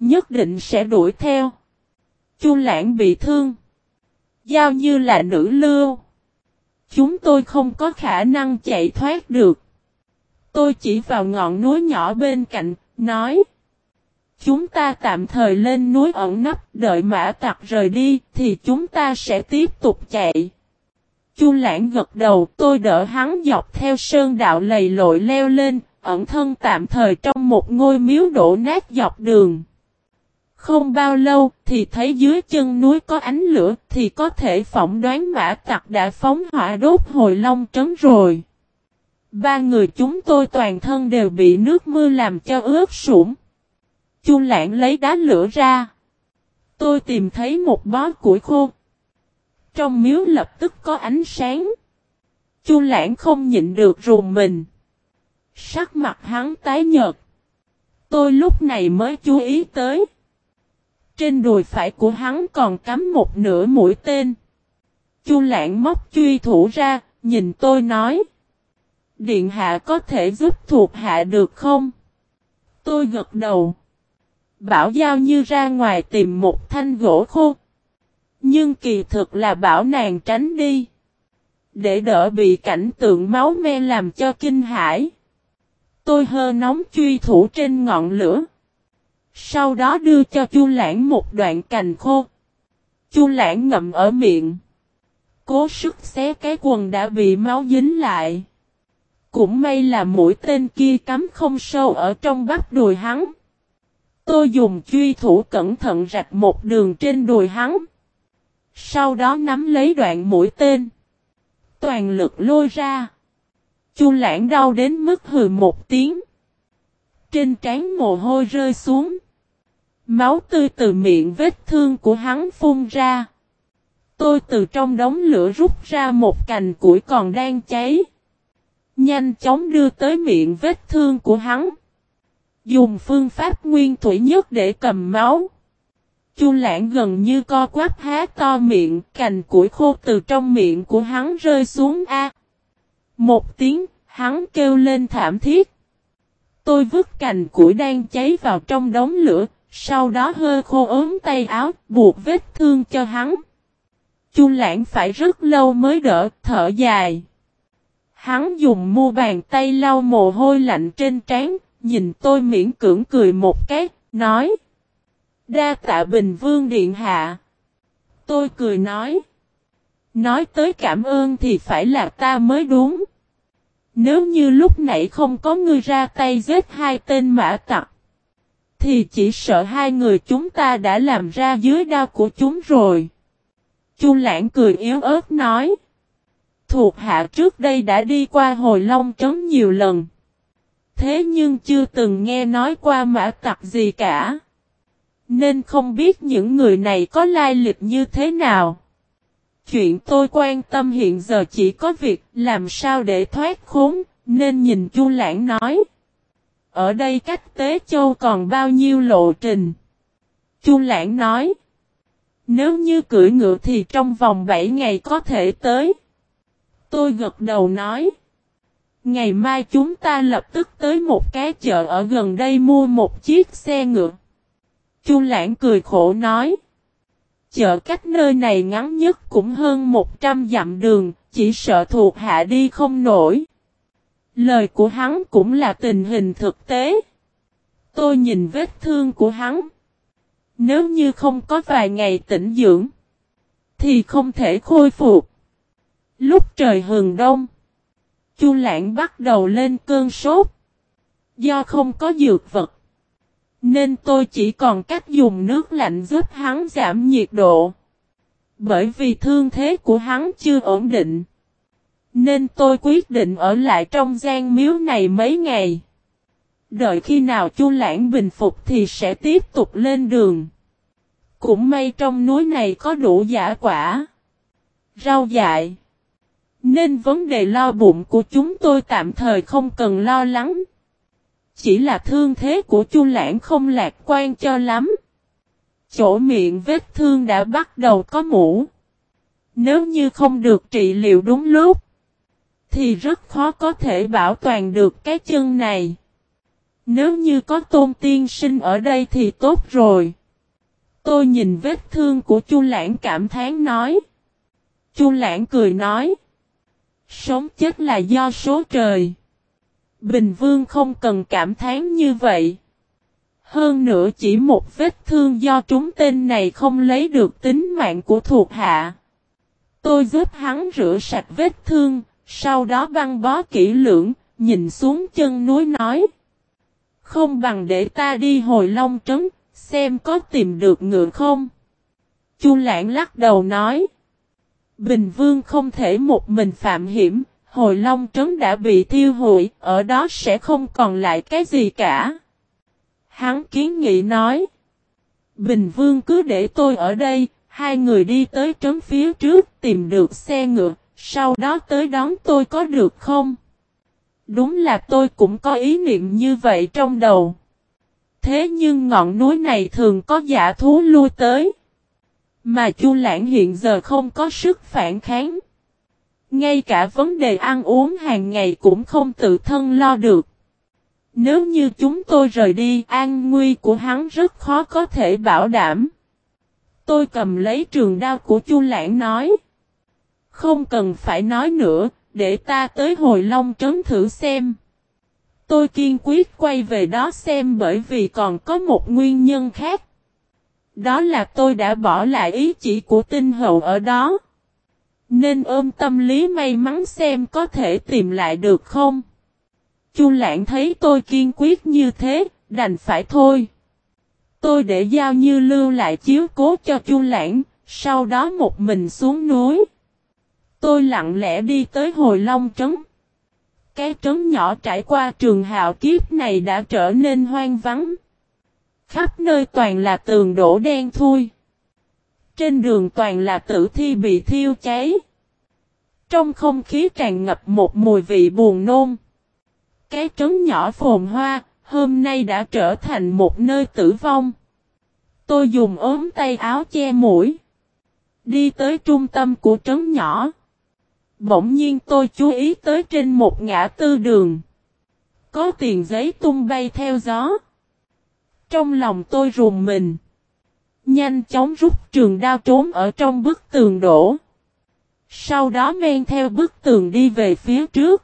nhất định sẽ đuổi theo. Chu lãng bị thương. Giao như là nữ lưu. Chúng tôi không có khả năng chạy thoát được. Tôi chỉ vào ngọn núi nhỏ bên cạnh, nói. Chúng ta tạm thời lên núi ẩn nấp, đợi mã tặc rời đi, thì chúng ta sẽ tiếp tục chạy. Chu lãng gật đầu, tôi đỡ hắn dọc theo sơn đạo lầy lội leo lên, ẩn thân tạm thời trong một ngôi miếu đổ nát dọc đường. Không bao lâu thì thấy dưới chân núi có ánh lửa thì có thể phỏng đoán mã tặc đã phóng hỏa đốt hồi long trấn rồi. Ba người chúng tôi toàn thân đều bị nước mưa làm cho ướt sũng. Chu Lãng lấy đá lửa ra. Tôi tìm thấy một bó củi khô. Trong miếu lập tức có ánh sáng. Chu Lãng không nhịn được rùng mình. Sắc mặt hắn tái nhợt. Tôi lúc này mới chú ý tới. Trên đùi phải của hắn còn cắm một nửa mũi tên. Chu Lãng móc truy thủ ra, nhìn tôi nói. Điện hạ có thể giúp thuộc hạ được không? Tôi gật đầu. Bảo Giao như ra ngoài tìm một thanh gỗ khô. Nhưng kỳ thực là bảo nàng tránh đi. Để đỡ bị cảnh tượng máu me làm cho kinh hãi. Tôi hơ nóng truy thủ trên ngọn lửa. Sau đó đưa cho Chu Lãng một đoạn cành khô. Chu Lãng ngậm ở miệng. Cố sức xé cái quần đã bị máu dính lại. Cũng may là mũi tên kia cắm không sâu ở trong bắp đùi hắn. Tôi dùng truy thủ cẩn thận rạch một đường trên đùi hắn. Sau đó nắm lấy đoạn mũi tên. Toàn lực lôi ra. Chu lãng đau đến mức hừ một tiếng. Trên trán mồ hôi rơi xuống. Máu tươi từ miệng vết thương của hắn phun ra. Tôi từ trong đống lửa rút ra một cành củi còn đang cháy. Nhanh chóng đưa tới miệng vết thương của hắn. Dùng phương pháp nguyên thủy nhất để cầm máu. Chu lãng gần như co quắp há to miệng, cành củi khô từ trong miệng của hắn rơi xuống A. Một tiếng, hắn kêu lên thảm thiết. Tôi vứt cành củi đang cháy vào trong đống lửa, sau đó hơi khô ốm tay áo, buộc vết thương cho hắn. Chu lãng phải rất lâu mới đỡ, thở dài. Hắn dùng mu bàn tay lau mồ hôi lạnh trên trán, nhìn tôi miễn cưỡng cười một cái, nói. Đa tạ Bình Vương Điện Hạ. Tôi cười nói. Nói tới cảm ơn thì phải là ta mới đúng. Nếu như lúc nãy không có người ra tay giết hai tên mã tặc. Thì chỉ sợ hai người chúng ta đã làm ra dưới đao của chúng rồi. Chu lãng cười yếu ớt nói. Thuộc hạ trước đây đã đi qua hồi long trấn nhiều lần. Thế nhưng chưa từng nghe nói qua mã tặc gì cả. Nên không biết những người này có lai lịch như thế nào. Chuyện tôi quan tâm hiện giờ chỉ có việc làm sao để thoát khốn, nên nhìn Chu Lãng nói. Ở đây cách Tế Châu còn bao nhiêu lộ trình? Chu Lãng nói. Nếu như cưỡi ngựa thì trong vòng 7 ngày có thể tới. Tôi gật đầu nói. Ngày mai chúng ta lập tức tới một cái chợ ở gần đây mua một chiếc xe ngựa. Chu Lãng cười khổ nói. Chợ cách nơi này ngắn nhất cũng hơn 100 dặm đường, chỉ sợ thuộc hạ đi không nổi. Lời của hắn cũng là tình hình thực tế. Tôi nhìn vết thương của hắn. Nếu như không có vài ngày tĩnh dưỡng, thì không thể khôi phục. Lúc trời hừng đông, Chu Lãng bắt đầu lên cơn sốt. Do không có dược vật, nên tôi chỉ còn cách dùng nước lạnh giúp hắn giảm nhiệt độ. Bởi vì thương thế của hắn chưa ổn định. Nên tôi quyết định ở lại trong gian miếu này mấy ngày. Đợi khi nào chu lãng bình phục thì sẽ tiếp tục lên đường. Cũng may trong núi này có đủ giả quả. Rau dại. Nên vấn đề lo bụng của chúng tôi tạm thời không cần lo lắng. Chỉ là thương thế của Chu Lãng không lạc quan cho lắm. Chỗ miệng vết thương đã bắt đầu có mũ. Nếu như không được trị liệu đúng lúc, thì rất khó có thể bảo toàn được cái chân này. Nếu như có tôn tiên sinh ở đây thì tốt rồi. Tôi nhìn vết thương của Chu Lãng cảm thán nói. Chu Lãng cười nói. Sống chết là do số trời. Bình Vương không cần cảm thán như vậy. Hơn nữa chỉ một vết thương do chúng tên này không lấy được tính mạng của thuộc hạ. Tôi giúp hắn rửa sạch vết thương, sau đó băng bó kỹ lưỡng, nhìn xuống chân núi nói. Không bằng để ta đi hồi long trấn, xem có tìm được ngựa không. Chu lãng lắc đầu nói. Bình Vương không thể một mình phạm hiểm, hồi long trấn đã bị thiêu hủy, ở đó sẽ không còn lại cái gì cả. Hắn kiến nghị nói. Bình Vương cứ để tôi ở đây, hai người đi tới trấn phía trước tìm được xe ngựa, sau đó tới đón tôi có được không? Đúng là tôi cũng có ý niệm như vậy trong đầu. Thế nhưng ngọn núi này thường có giả thú lui tới. Mà Chu Lãng hiện giờ không có sức phản kháng. Ngay cả vấn đề ăn uống hàng ngày cũng không tự thân lo được. Nếu như chúng tôi rời đi, an nguy của hắn rất khó có thể bảo đảm. Tôi cầm lấy trường đao của Chu Lãng nói. Không cần phải nói nữa, để ta tới hồi long trấn thử xem. Tôi kiên quyết quay về đó xem bởi vì còn có một nguyên nhân khác. Đó là tôi đã bỏ lại ý chỉ của tinh hậu ở đó. Nên ôm tâm lý may mắn xem có thể tìm lại được không. Chu Lãng thấy tôi kiên quyết như thế, đành phải thôi. Tôi để giao như lưu lại chiếu cố cho Chu Lãng, sau đó một mình xuống núi. Tôi lặng lẽ đi tới hồi long trấn. Cái trấn nhỏ trải qua trường hạo kiếp này đã trở nên hoang vắng. Khắp nơi toàn là tường đổ đen thui. Trên đường toàn là tử thi bị thiêu cháy. Trong không khí tràn ngập một mùi vị buồn nôn. Cái trấn nhỏ phồn hoa, hôm nay đã trở thành một nơi tử vong. Tôi dùng ốm tay áo che mũi. Đi tới trung tâm của trấn nhỏ. Bỗng nhiên tôi chú ý tới trên một ngã tư đường. Có tiền giấy tung bay theo gió. Trong lòng tôi rùng mình. Nhanh chóng rút trường đao trốn ở trong bức tường đổ. Sau đó men theo bức tường đi về phía trước.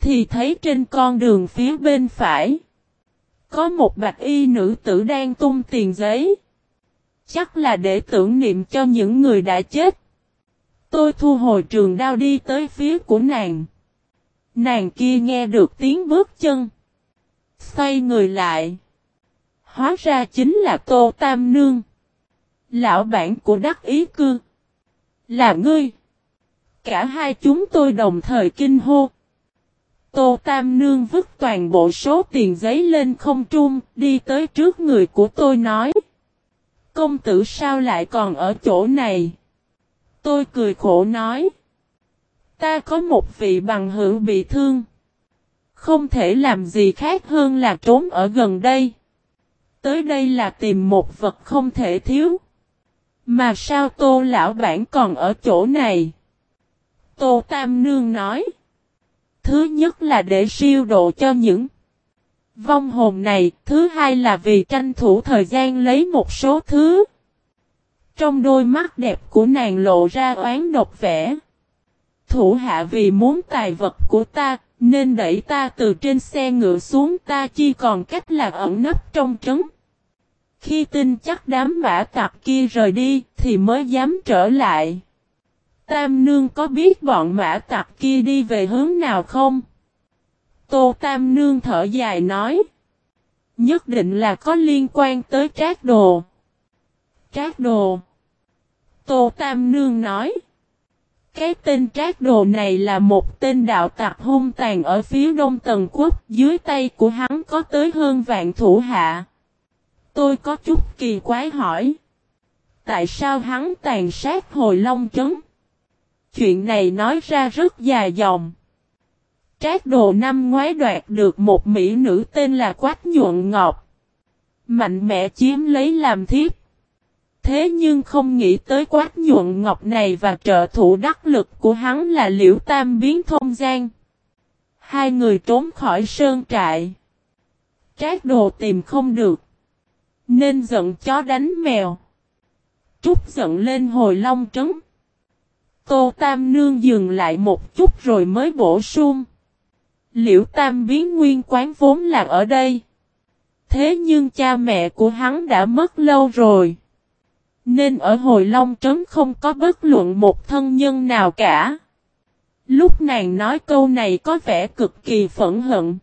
Thì thấy trên con đường phía bên phải. Có một bạch y nữ tử đang tung tiền giấy. Chắc là để tưởng niệm cho những người đã chết. Tôi thu hồi trường đao đi tới phía của nàng. Nàng kia nghe được tiếng bước chân. Xoay người lại. Hóa ra chính là Tô Tam Nương. Lão bản của đắc ý cư. Là ngươi. Cả hai chúng tôi đồng thời kinh hô. Tô Tam Nương vứt toàn bộ số tiền giấy lên không trung, đi tới trước người của tôi nói. Công tử sao lại còn ở chỗ này? Tôi cười khổ nói. Ta có một vị bằng hữu bị thương. Không thể làm gì khác hơn là trốn ở gần đây. Tới đây là tìm một vật không thể thiếu. Mà sao tô lão bản còn ở chỗ này? Tô Tam Nương nói. Thứ nhất là để siêu độ cho những vong hồn này. Thứ hai là vì tranh thủ thời gian lấy một số thứ. Trong đôi mắt đẹp của nàng lộ ra oán độc vẻ. Thủ hạ vì muốn tài vật của ta, nên đẩy ta từ trên xe ngựa xuống ta chỉ còn cách là ẩn nấp trong trấn. Khi tin chắc đám mã tặc kia rời đi, thì mới dám trở lại. Tam Nương có biết bọn mã tặc kia đi về hướng nào không? Tô Tam Nương thở dài nói. Nhất định là có liên quan tới trác đồ. Trác đồ. Tô Tam Nương nói. Cái tên trác đồ này là một tên đạo tặc hung tàn ở phía đông tần quốc. Dưới tay của hắn có tới hơn vạn thủ hạ. Tôi có chút kỳ quái hỏi. Tại sao hắn tàn sát hồi long chấn Chuyện này nói ra rất dài dòng. Trác đồ năm ngoái đoạt được một mỹ nữ tên là Quách Nhuận Ngọc. Mạnh mẽ chiếm lấy làm thiếp. Thế nhưng không nghĩ tới Quách Nhuận Ngọc này và trợ thủ đắc lực của hắn là Liễu Tam biến thông gian. Hai người trốn khỏi sơn trại. Trác đồ tìm không được. Nên giận chó đánh mèo. Trúc giận lên hồi long trấn. Tô Tam Nương dừng lại một chút rồi mới bổ sung. Liễu Tam biến nguyên quán vốn là ở đây. Thế nhưng cha mẹ của hắn đã mất lâu rồi. Nên ở hồi Long Trấn không có bất luận một thân nhân nào cả. Lúc nàng nói câu này có vẻ cực kỳ phẫn hận.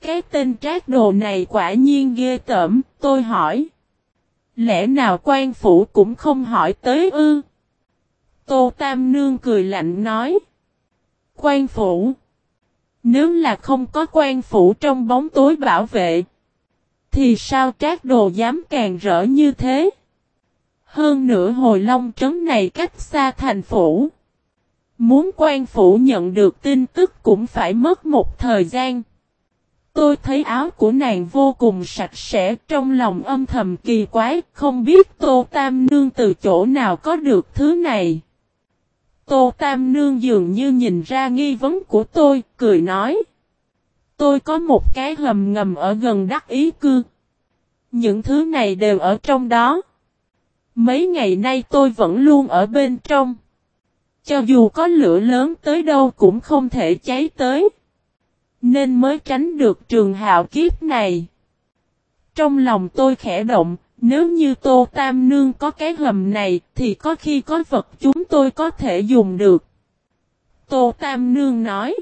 Cái tên trác đồ này quả nhiên ghê tởm, tôi hỏi. Lẽ nào quan phủ cũng không hỏi tới ư? Tô Tam Nương cười lạnh nói. Quan phủ. Nếu là không có quan phủ trong bóng tối bảo vệ. thì sao trác đồ dám càng rỡ như thế? Hơn nữa hồi long trấn này cách xa thành phủ. Muốn quan phủ nhận được tin tức cũng phải mất một thời gian. Tôi thấy áo của nàng vô cùng sạch sẽ trong lòng âm thầm kỳ quái, không biết Tô Tam Nương từ chỗ nào có được thứ này. Tô Tam Nương dường như nhìn ra nghi vấn của tôi, cười nói. Tôi có một cái hầm ngầm ở gần đắc ý cư. Những thứ này đều ở trong đó. Mấy ngày nay tôi vẫn luôn ở bên trong. Cho dù có lửa lớn tới đâu cũng không thể cháy tới. Nên mới tránh được trường hạo kiếp này. Trong lòng tôi khẽ động, nếu như Tô Tam Nương có cái hầm này thì có khi có vật chúng tôi có thể dùng được. Tô Tam Nương nói.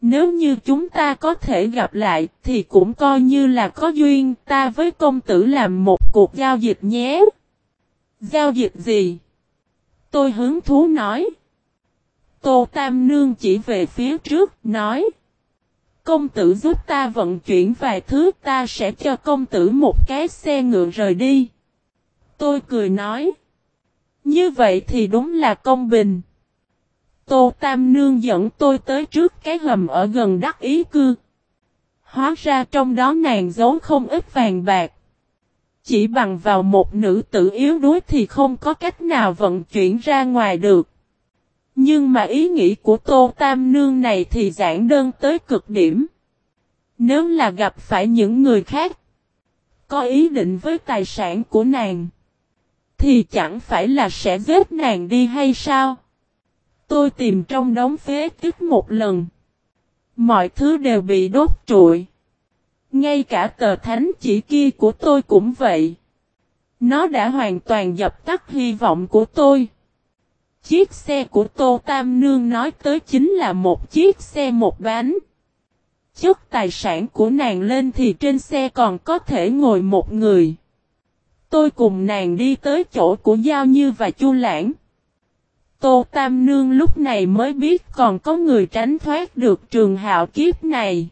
Nếu như chúng ta có thể gặp lại thì cũng coi như là có duyên ta với công tử làm một cuộc giao dịch nhé. Giao dịch gì? Tôi hứng thú nói. Tô Tam Nương chỉ về phía trước nói. Công tử giúp ta vận chuyển vài thứ, ta sẽ cho công tử một cái xe ngựa rời đi. Tôi cười nói. Như vậy thì đúng là công bình. Tô Tam Nương dẫn tôi tới trước cái hầm ở gần đắc ý cư. Hóa ra trong đó nàng giấu không ít vàng bạc. Chỉ bằng vào một nữ tử yếu đuối thì không có cách nào vận chuyển ra ngoài được. Nhưng mà ý nghĩ của Tô Tam Nương này thì giản đơn tới cực điểm. Nếu là gặp phải những người khác, có ý định với tài sản của nàng, thì chẳng phải là sẽ giết nàng đi hay sao? Tôi tìm trong đống phế tích một lần. Mọi thứ đều bị đốt trụi. Ngay cả tờ thánh chỉ kia của tôi cũng vậy. Nó đã hoàn toàn dập tắt hy vọng của tôi. Chiếc xe của Tô Tam Nương nói tới chính là một chiếc xe một bánh. Chất tài sản của nàng lên thì trên xe còn có thể ngồi một người. Tôi cùng nàng đi tới chỗ của Giao Như và Chu Lãng. Tô Tam Nương lúc này mới biết còn có người tránh thoát được trường hạo kiếp này.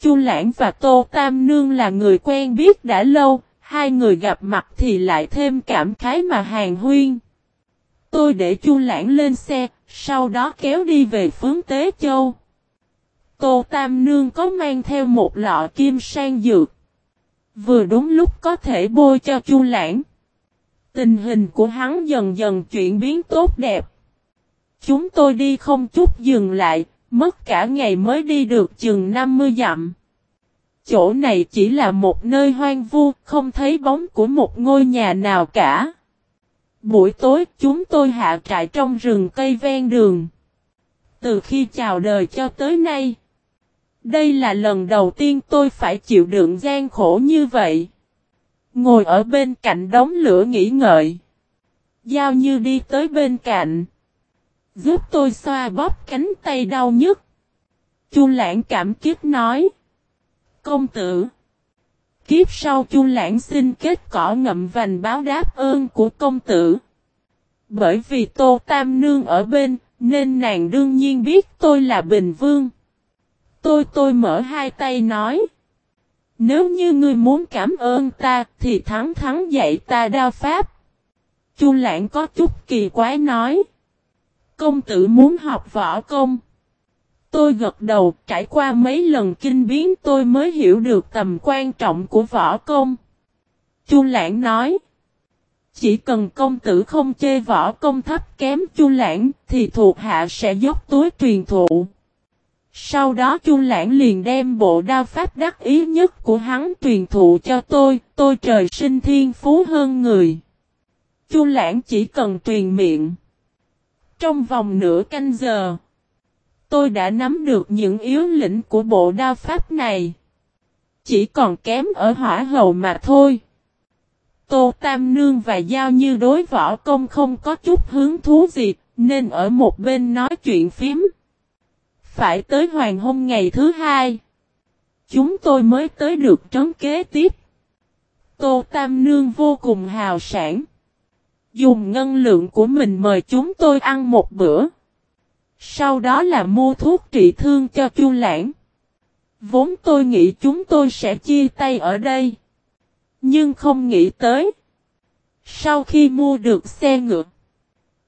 Chu Lãng và Tô Tam Nương là người quen biết đã lâu, hai người gặp mặt thì lại thêm cảm khái mà hàng huyên. Tôi để Chu Lãng lên xe, sau đó kéo đi về phương Tế Châu. Tô Tam Nương có mang theo một lọ kim sang dược. Vừa đúng lúc có thể bôi cho Chu Lãng. Tình hình của hắn dần dần chuyển biến tốt đẹp. Chúng tôi đi không chút dừng lại, mất cả ngày mới đi được chừng 50 dặm. Chỗ này chỉ là một nơi hoang vu, không thấy bóng của một ngôi nhà nào cả. Buổi tối chúng tôi hạ trại trong rừng cây ven đường. Từ khi chào đời cho tới nay. Đây là lần đầu tiên tôi phải chịu đựng gian khổ như vậy. Ngồi ở bên cạnh đống lửa nghỉ ngợi. Giao như đi tới bên cạnh. Giúp tôi xoa bóp cánh tay đau nhức. Chu lãng cảm kích nói. Công tử. Kiếp sau Chu lãng xin kết cỏ ngậm vành báo đáp ơn của công tử. Bởi vì Tô Tam Nương ở bên, nên nàng đương nhiên biết tôi là Bình Vương. Tôi tôi mở hai tay nói. Nếu như ngươi muốn cảm ơn ta, thì thắng thắng dạy ta đao pháp. Chu lãng có chút kỳ quái nói. Công tử muốn học võ công. Tôi gật đầu, trải qua mấy lần kinh biến tôi mới hiểu được tầm quan trọng của võ công. Chu lãng nói. Chỉ cần công tử không chê võ công thấp kém chu lãng, thì thuộc hạ sẽ dốc túi truyền thụ. Sau đó Chu Lãng liền đem bộ đao pháp đắc ý nhất của hắn truyền thụ cho tôi, tôi trời sinh thiên phú hơn người. Chu Lãng chỉ cần truyền miệng. Trong vòng nửa canh giờ, tôi đã nắm được những yếu lĩnh của bộ đao pháp này. Chỉ còn kém ở hỏa hầu mà thôi. Tô Tam Nương và Giao Như đối võ công không có chút hứng thú gì, nên ở một bên nói chuyện phím. Phải tới hoàng hôn ngày thứ hai. Chúng tôi mới tới được trấn kế tiếp. Tô Tam Nương vô cùng hào sản. Dùng ngân lượng của mình mời chúng tôi ăn một bữa. Sau đó là mua thuốc trị thương cho Chu Lãng. Vốn tôi nghĩ chúng tôi sẽ chia tay ở đây. Nhưng không nghĩ tới. Sau khi mua được xe ngựa.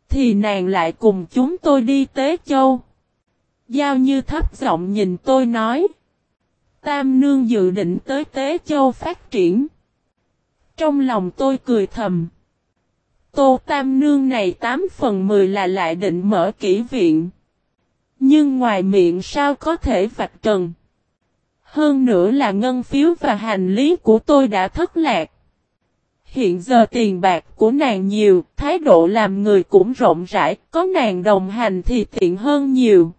Thì nàng lại cùng chúng tôi đi Tế Châu. Giao như thấp giọng nhìn tôi nói. Tam Nương dự định tới Tế Châu phát triển. Trong lòng tôi cười thầm. Tô Tam Nương này 8 phần 10 là lại định mở kỹ viện. Nhưng ngoài miệng sao có thể vạch trần. Hơn nữa là ngân phiếu và hành lý của tôi đã thất lạc. Hiện giờ tiền bạc của nàng nhiều, thái độ làm người cũng rộng rãi, có nàng đồng hành thì tiện hơn nhiều.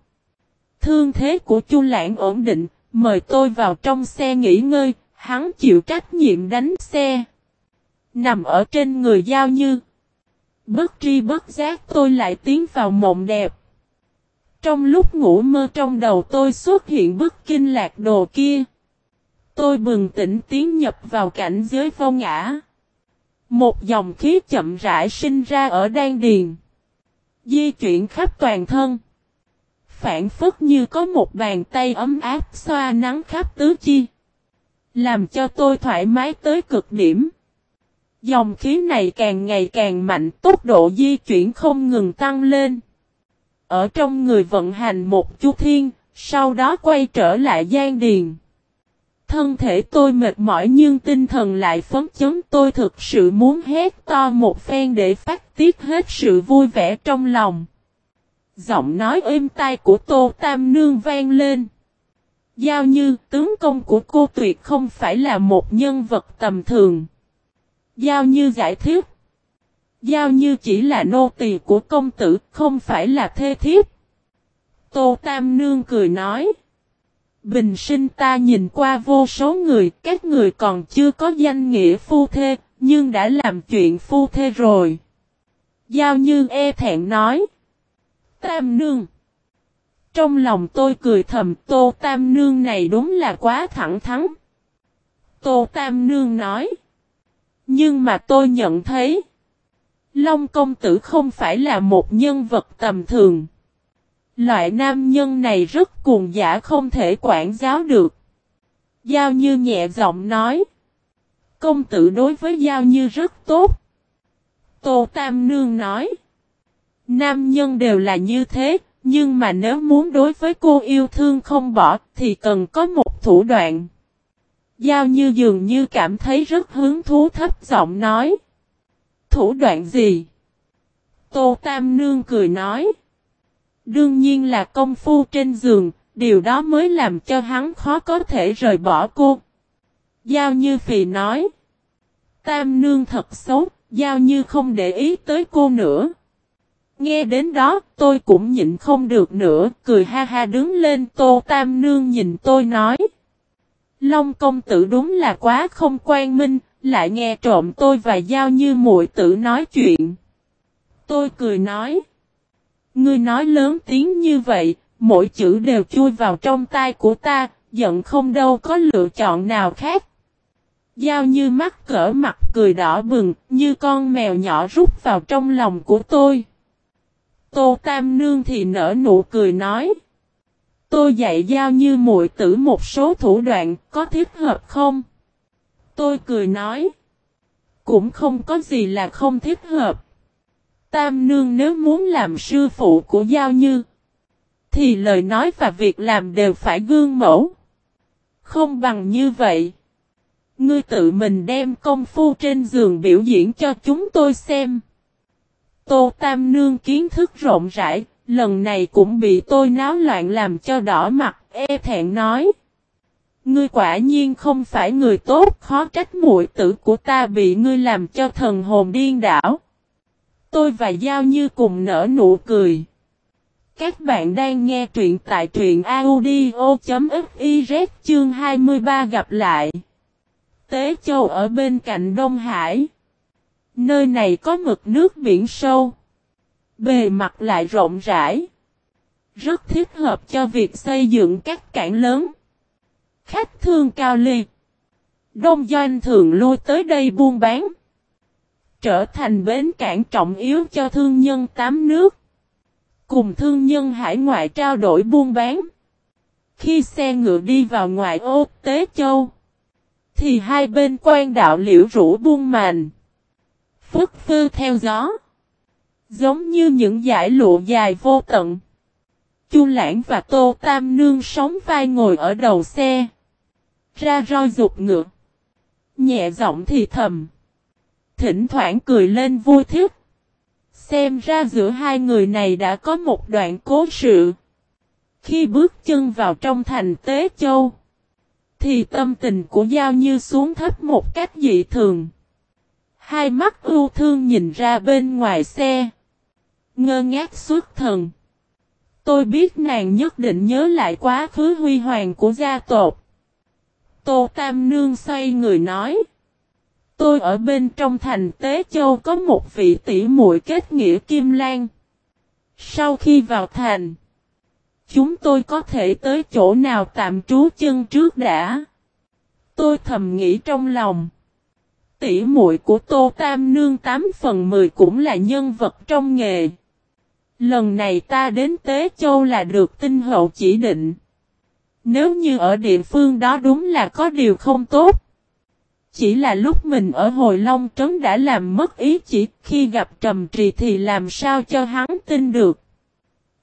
Thương thế của Chu Lãng ổn định, mời tôi vào trong xe nghỉ ngơi, hắn chịu trách nhiệm đánh xe. Nằm ở trên người giao như. Bất tri bất giác tôi lại tiến vào mộng đẹp. Trong lúc ngủ mơ trong đầu tôi xuất hiện bức kinh lạc đồ kia. Tôi bừng tỉnh tiến nhập vào cảnh giới vô ngã. Một dòng khí chậm rãi sinh ra ở đan điền. Di chuyển khắp toàn thân. Phản phất như có một bàn tay ấm áp xoa nắng khắp tứ chi. Làm cho tôi thoải mái tới cực điểm. Dòng khí này càng ngày càng mạnh, tốc độ di chuyển không ngừng tăng lên. Ở trong người vận hành một chu thiên, sau đó quay trở lại gian điền. Thân thể tôi mệt mỏi nhưng tinh thần lại phấn chấn tôi thực sự muốn hét to một phen để phát tiết hết sự vui vẻ trong lòng. Giọng nói êm tai của Tô Tam Nương vang lên. Giao như tướng công của cô tuyệt không phải là một nhân vật tầm thường. Giao như giải thích. Giao như chỉ là nô tỳ của công tử, không phải là thê thiếp. Tô Tam Nương cười nói. Bình sinh ta nhìn qua vô số người, các người còn chưa có danh nghĩa phu thê, nhưng đã làm chuyện phu thê rồi. Giao như e thẹn nói. Tam Nương. Trong lòng tôi cười thầm Tô Tam Nương này đúng là quá thẳng thắn. Tô Tam Nương nói. Nhưng mà tôi nhận thấy. Long công tử không phải là một nhân vật tầm thường. Loại nam nhân này rất cuồng giả không thể quản giáo được. Giao Như nhẹ giọng nói. Công tử đối với Giao Như rất tốt. Tô Tam Nương nói. Nam nhân đều là như thế, nhưng mà nếu muốn đối với cô yêu thương không bỏ thì cần có một thủ đoạn. Giao Như dường như cảm thấy rất hứng thú thấp giọng nói. Thủ đoạn gì? Tô Tam Nương cười nói. Đương nhiên là công phu trên giường, điều đó mới làm cho hắn khó có thể rời bỏ cô. Giao Như Phì nói. Tam Nương thật xấu, Giao Như không để ý tới cô nữa. Nghe đến đó, tôi cũng nhịn không được nữa, cười ha ha đứng lên Tô Tam Nương nhìn tôi nói. Long công tử đúng là quá không quan minh, lại nghe trộm tôi và Giao Như muội tử nói chuyện. Tôi cười nói. Ngươi nói lớn tiếng như vậy, mỗi chữ đều chui vào trong tai của ta, giận không đâu có lựa chọn nào khác. Giao như mắt cỡ mặt cười đỏ bừng, như con mèo nhỏ rút vào trong lòng của tôi. Tô Tam Nương thì nở nụ cười nói. Tôi dạy Giao như muội tử một số thủ đoạn, có thiết hợp không? Tôi cười nói. Cũng không có gì là không thích hợp. Tam nương nếu muốn làm sư phụ của Giao Như. Thì lời nói và việc làm đều phải gương mẫu. Không bằng như vậy. Ngươi tự mình đem công phu trên giường biểu diễn cho chúng tôi xem. Tô Tam Nương kiến thức rộng rãi, lần này cũng bị tôi náo loạn làm cho đỏ mặt, e thẹn nói. Ngươi quả nhiên không phải người tốt, khó trách muội tử của ta bị ngươi làm cho thần hồn điên đảo. Tôi và Giao Như cùng nở nụ cười. Các bạn đang nghe truyện tại truyện audio.fiz chương 23 gặp lại. Tế Châu ở bên cạnh Đông Hải. Nơi này có mực nước biển sâu. Bề mặt lại rộng rãi. Rất thích hợp cho việc xây dựng các cảng lớn. Khách thương cao ly. Đông Doanh thường lui tới đây buôn bán trở thành bến cảng trọng yếu cho thương nhân tám nước. Cùng thương nhân hải ngoại trao đổi buôn bán. Khi xe ngựa đi vào ngoại ô Tế Châu, thì hai bên quan đạo liễu rũ buông màn. Phất phư theo gió. Giống như những dải lụa dài vô tận. Chu Lãng và Tô Tam Nương sống vai ngồi ở đầu xe. Ra roi dục ngựa. Nhẹ giọng thì thầm. Thỉnh thoảng cười lên vui thích. Xem ra giữa hai người này đã có một đoạn cố sự. Khi bước chân vào trong thành Tế Châu. Thì tâm tình của Giao Như xuống thấp một cách dị thường. Hai mắt ưu thương nhìn ra bên ngoài xe. Ngơ ngác suốt thần. Tôi biết nàng nhất định nhớ lại quá khứ huy hoàng của gia tộc. Tô Tam Nương xoay người nói. Tôi ở bên trong thành Tế Châu có một vị tỷ muội kết nghĩa Kim Lan. Sau khi vào thành, chúng tôi có thể tới chỗ nào tạm trú chân trước đã. Tôi thầm nghĩ trong lòng. Tỷ muội của Tô Tam Nương 8 phần 10 cũng là nhân vật trong nghề. Lần này ta đến Tế Châu là được tinh hậu chỉ định. Nếu như ở địa phương đó đúng là có điều không tốt. Chỉ là lúc mình ở Hồi Long Trấn đã làm mất ý chỉ, khi gặp Trầm Trì thì làm sao cho hắn tin được.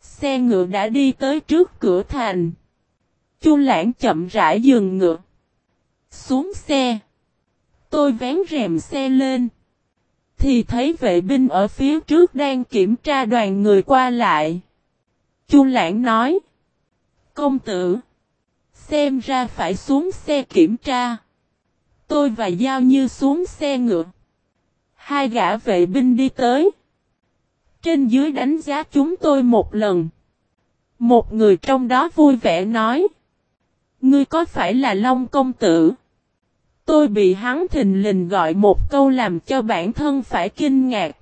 Xe ngựa đã đi tới trước cửa thành. Chu lãng chậm rãi dừng ngựa. Xuống xe. Tôi vén rèm xe lên. Thì thấy vệ binh ở phía trước đang kiểm tra đoàn người qua lại. Chu lãng nói. Công tử. Xem ra phải xuống xe kiểm tra. Tôi và Giao Như xuống xe ngựa. Hai gã vệ binh đi tới. Trên dưới đánh giá chúng tôi một lần. Một người trong đó vui vẻ nói. Ngươi có phải là Long Công Tử? Tôi bị hắn thình lình gọi một câu làm cho bản thân phải kinh ngạc.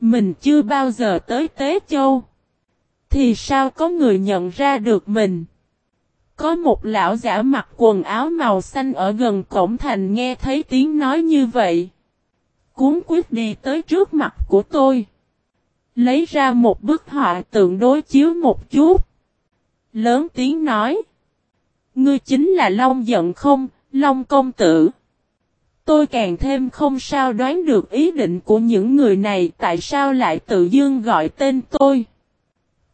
Mình chưa bao giờ tới Tế Châu. Thì sao có người nhận ra được mình? Có một lão giả mặc quần áo màu xanh ở gần cổng thành nghe thấy tiếng nói như vậy. Cuốn quyết đi tới trước mặt của tôi. Lấy ra một bức họa tượng đối chiếu một chút. Lớn tiếng nói. Ngươi chính là Long giận không, Long công tử. Tôi càng thêm không sao đoán được ý định của những người này tại sao lại tự dưng gọi tên tôi.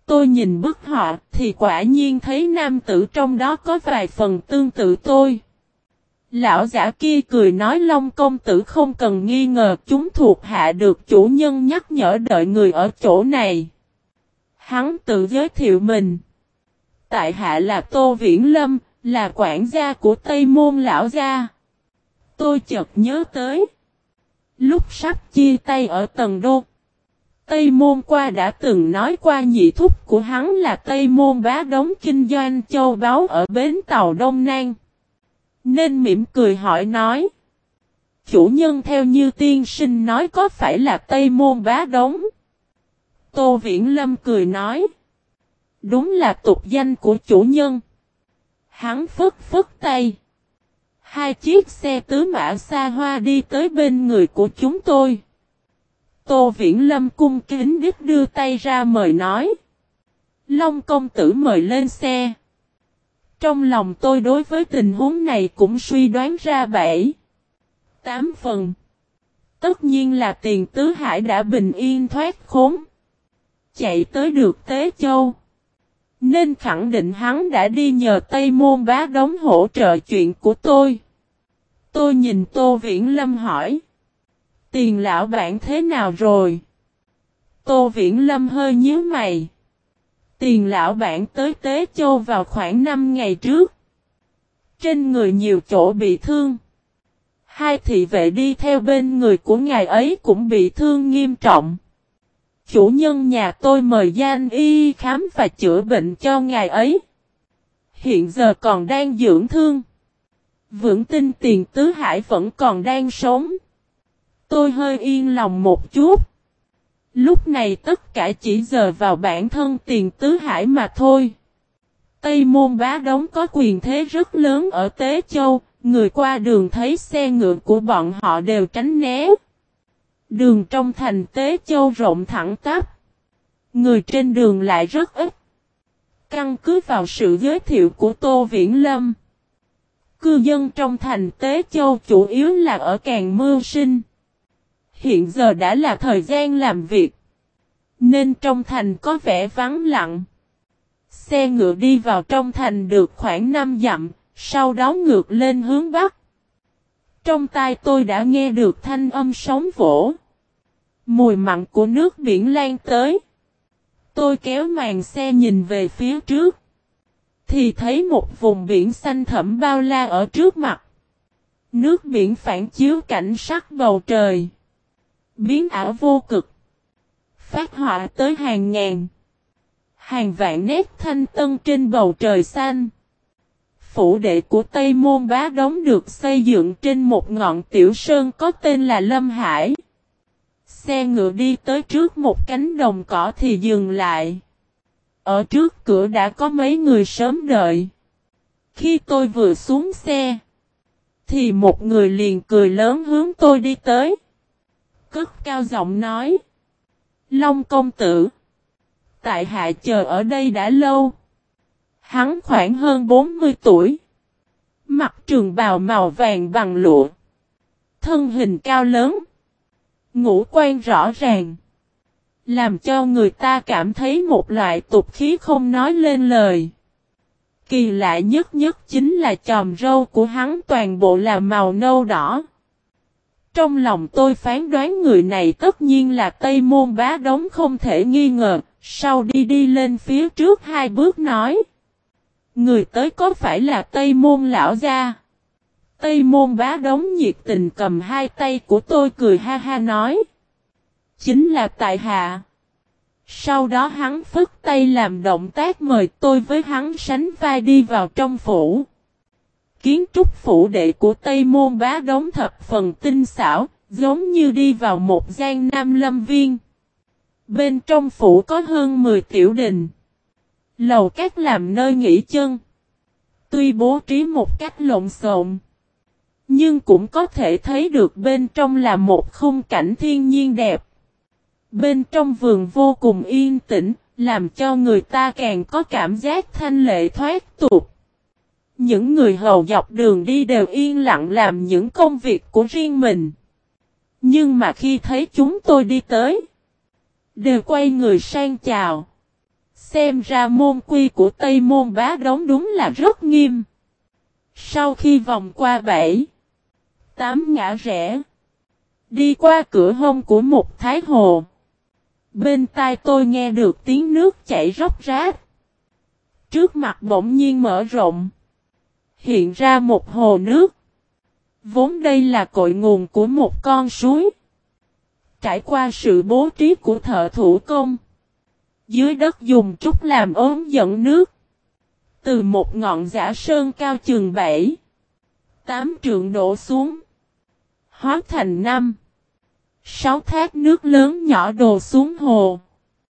Tôi nhìn bức họa thì quả nhiên thấy nam tử trong đó có vài phần tương tự tôi. Lão giả kia cười nói Long công tử không cần nghi ngờ chúng thuộc hạ được chủ nhân nhắc nhở đợi người ở chỗ này. Hắn tự giới thiệu mình. Tại hạ là Tô Viễn Lâm, là quản gia của Tây Môn Lão Gia. Tôi chợt nhớ tới. Lúc sắp chia tay ở tầng đô. Tây Môn qua đã từng nói qua nhị thúc của hắn là Tây Môn bá đống kinh doanh châu báu ở bến tàu Đông Nang. Nên mỉm cười hỏi nói. Chủ nhân theo như tiên sinh nói có phải là Tây Môn bá đống? Tô Viễn Lâm cười nói. Đúng là tục danh của chủ nhân. Hắn phất phất tay. Hai chiếc xe tứ mã xa hoa đi tới bên người của chúng tôi. Tô Viễn Lâm cung kính đích đưa tay ra mời nói. Long công tử mời lên xe. Trong lòng tôi đối với tình huống này cũng suy đoán ra bảy. Tám phần. Tất nhiên là tiền tứ hải đã bình yên thoát khốn. Chạy tới được Tế Châu. Nên khẳng định hắn đã đi nhờ Tây Môn bá đóng hỗ trợ chuyện của tôi. Tôi nhìn Tô Viễn Lâm hỏi. Tiền lão bản thế nào rồi? Tô Viễn Lâm hơi nhíu mày. Tiền lão bản tới Tế Châu vào khoảng 5 ngày trước. Trên người nhiều chỗ bị thương. Hai thị vệ đi theo bên người của ngài ấy cũng bị thương nghiêm trọng. Chủ nhân nhà tôi mời Gian Y khám và chữa bệnh cho ngài ấy. Hiện giờ còn đang dưỡng thương. Vững tin tiền tứ hải vẫn còn đang sống. Tôi hơi yên lòng một chút. Lúc này tất cả chỉ giờ vào bản thân tiền tứ hải mà thôi. Tây môn bá đống có quyền thế rất lớn ở Tế Châu, người qua đường thấy xe ngựa của bọn họ đều tránh né. Đường trong thành Tế Châu rộng thẳng tắp. Người trên đường lại rất ít. Căn cứ vào sự giới thiệu của Tô Viễn Lâm. Cư dân trong thành Tế Châu chủ yếu là ở Càng Mưu Sinh. Hiện giờ đã là thời gian làm việc. Nên trong thành có vẻ vắng lặng. Xe ngựa đi vào trong thành được khoảng 5 dặm, sau đó ngược lên hướng Bắc. Trong tai tôi đã nghe được thanh âm sóng vỗ. Mùi mặn của nước biển lan tới. Tôi kéo màn xe nhìn về phía trước. Thì thấy một vùng biển xanh thẳm bao la ở trước mặt. Nước biển phản chiếu cảnh sắc bầu trời. Biến ảo vô cực. Phát họa tới hàng ngàn. Hàng vạn nét thanh tân trên bầu trời xanh. Phủ đệ của Tây Môn Bá Đống được xây dựng trên một ngọn tiểu sơn có tên là Lâm Hải. Xe ngựa đi tới trước một cánh đồng cỏ thì dừng lại. Ở trước cửa đã có mấy người sớm đợi. Khi tôi vừa xuống xe, thì một người liền cười lớn hướng tôi đi tới. Cất cao giọng nói. Long công tử. Tại hạ chờ ở đây đã lâu. Hắn khoảng hơn 40 tuổi. Mặt trường bào màu vàng bằng lụa. Thân hình cao lớn. Ngũ quan rõ ràng. Làm cho người ta cảm thấy một loại tục khí không nói lên lời. Kỳ lạ nhất nhất chính là chòm râu của hắn toàn bộ là màu nâu đỏ. Trong lòng tôi phán đoán người này tất nhiên là Tây Môn bá đống không thể nghi ngờ, sau đi đi lên phía trước hai bước nói. Người tới có phải là Tây Môn lão gia? Tây Môn bá đống nhiệt tình cầm hai tay của tôi cười ha ha nói. Chính là tại hạ. Sau đó hắn phức tay làm động tác mời tôi với hắn sánh vai đi vào trong phủ. Kiến trúc phủ đệ của Tây Môn bá đống thập phần tinh xảo, giống như đi vào một gian nam lâm viên. Bên trong phủ có hơn 10 tiểu đình. Lầu các làm nơi nghỉ chân. Tuy bố trí một cách lộn xộn. Nhưng cũng có thể thấy được bên trong là một khung cảnh thiên nhiên đẹp. Bên trong vườn vô cùng yên tĩnh, làm cho người ta càng có cảm giác thanh lệ thoát tục. Những người hầu dọc đường đi đều yên lặng làm những công việc của riêng mình. Nhưng mà khi thấy chúng tôi đi tới, đều quay người sang chào. Xem ra môn quy của Tây Môn Bá Đống đúng là rất nghiêm. Sau khi vòng qua bảy, tám ngã rẽ, đi qua cửa hông của một thái hồ. Bên tai tôi nghe được tiếng nước chảy róc rách. Trước mặt bỗng nhiên mở rộng. Hiện ra một hồ nước. Vốn đây là cội nguồn của một con suối. Trải qua sự bố trí của thợ thủ công. Dưới đất dùng trúc làm ốm dẫn nước. Từ một ngọn giả sơn cao chừng bảy. Tám trượng đổ xuống. Hóa thành năm. Sáu thác nước lớn nhỏ đổ xuống hồ.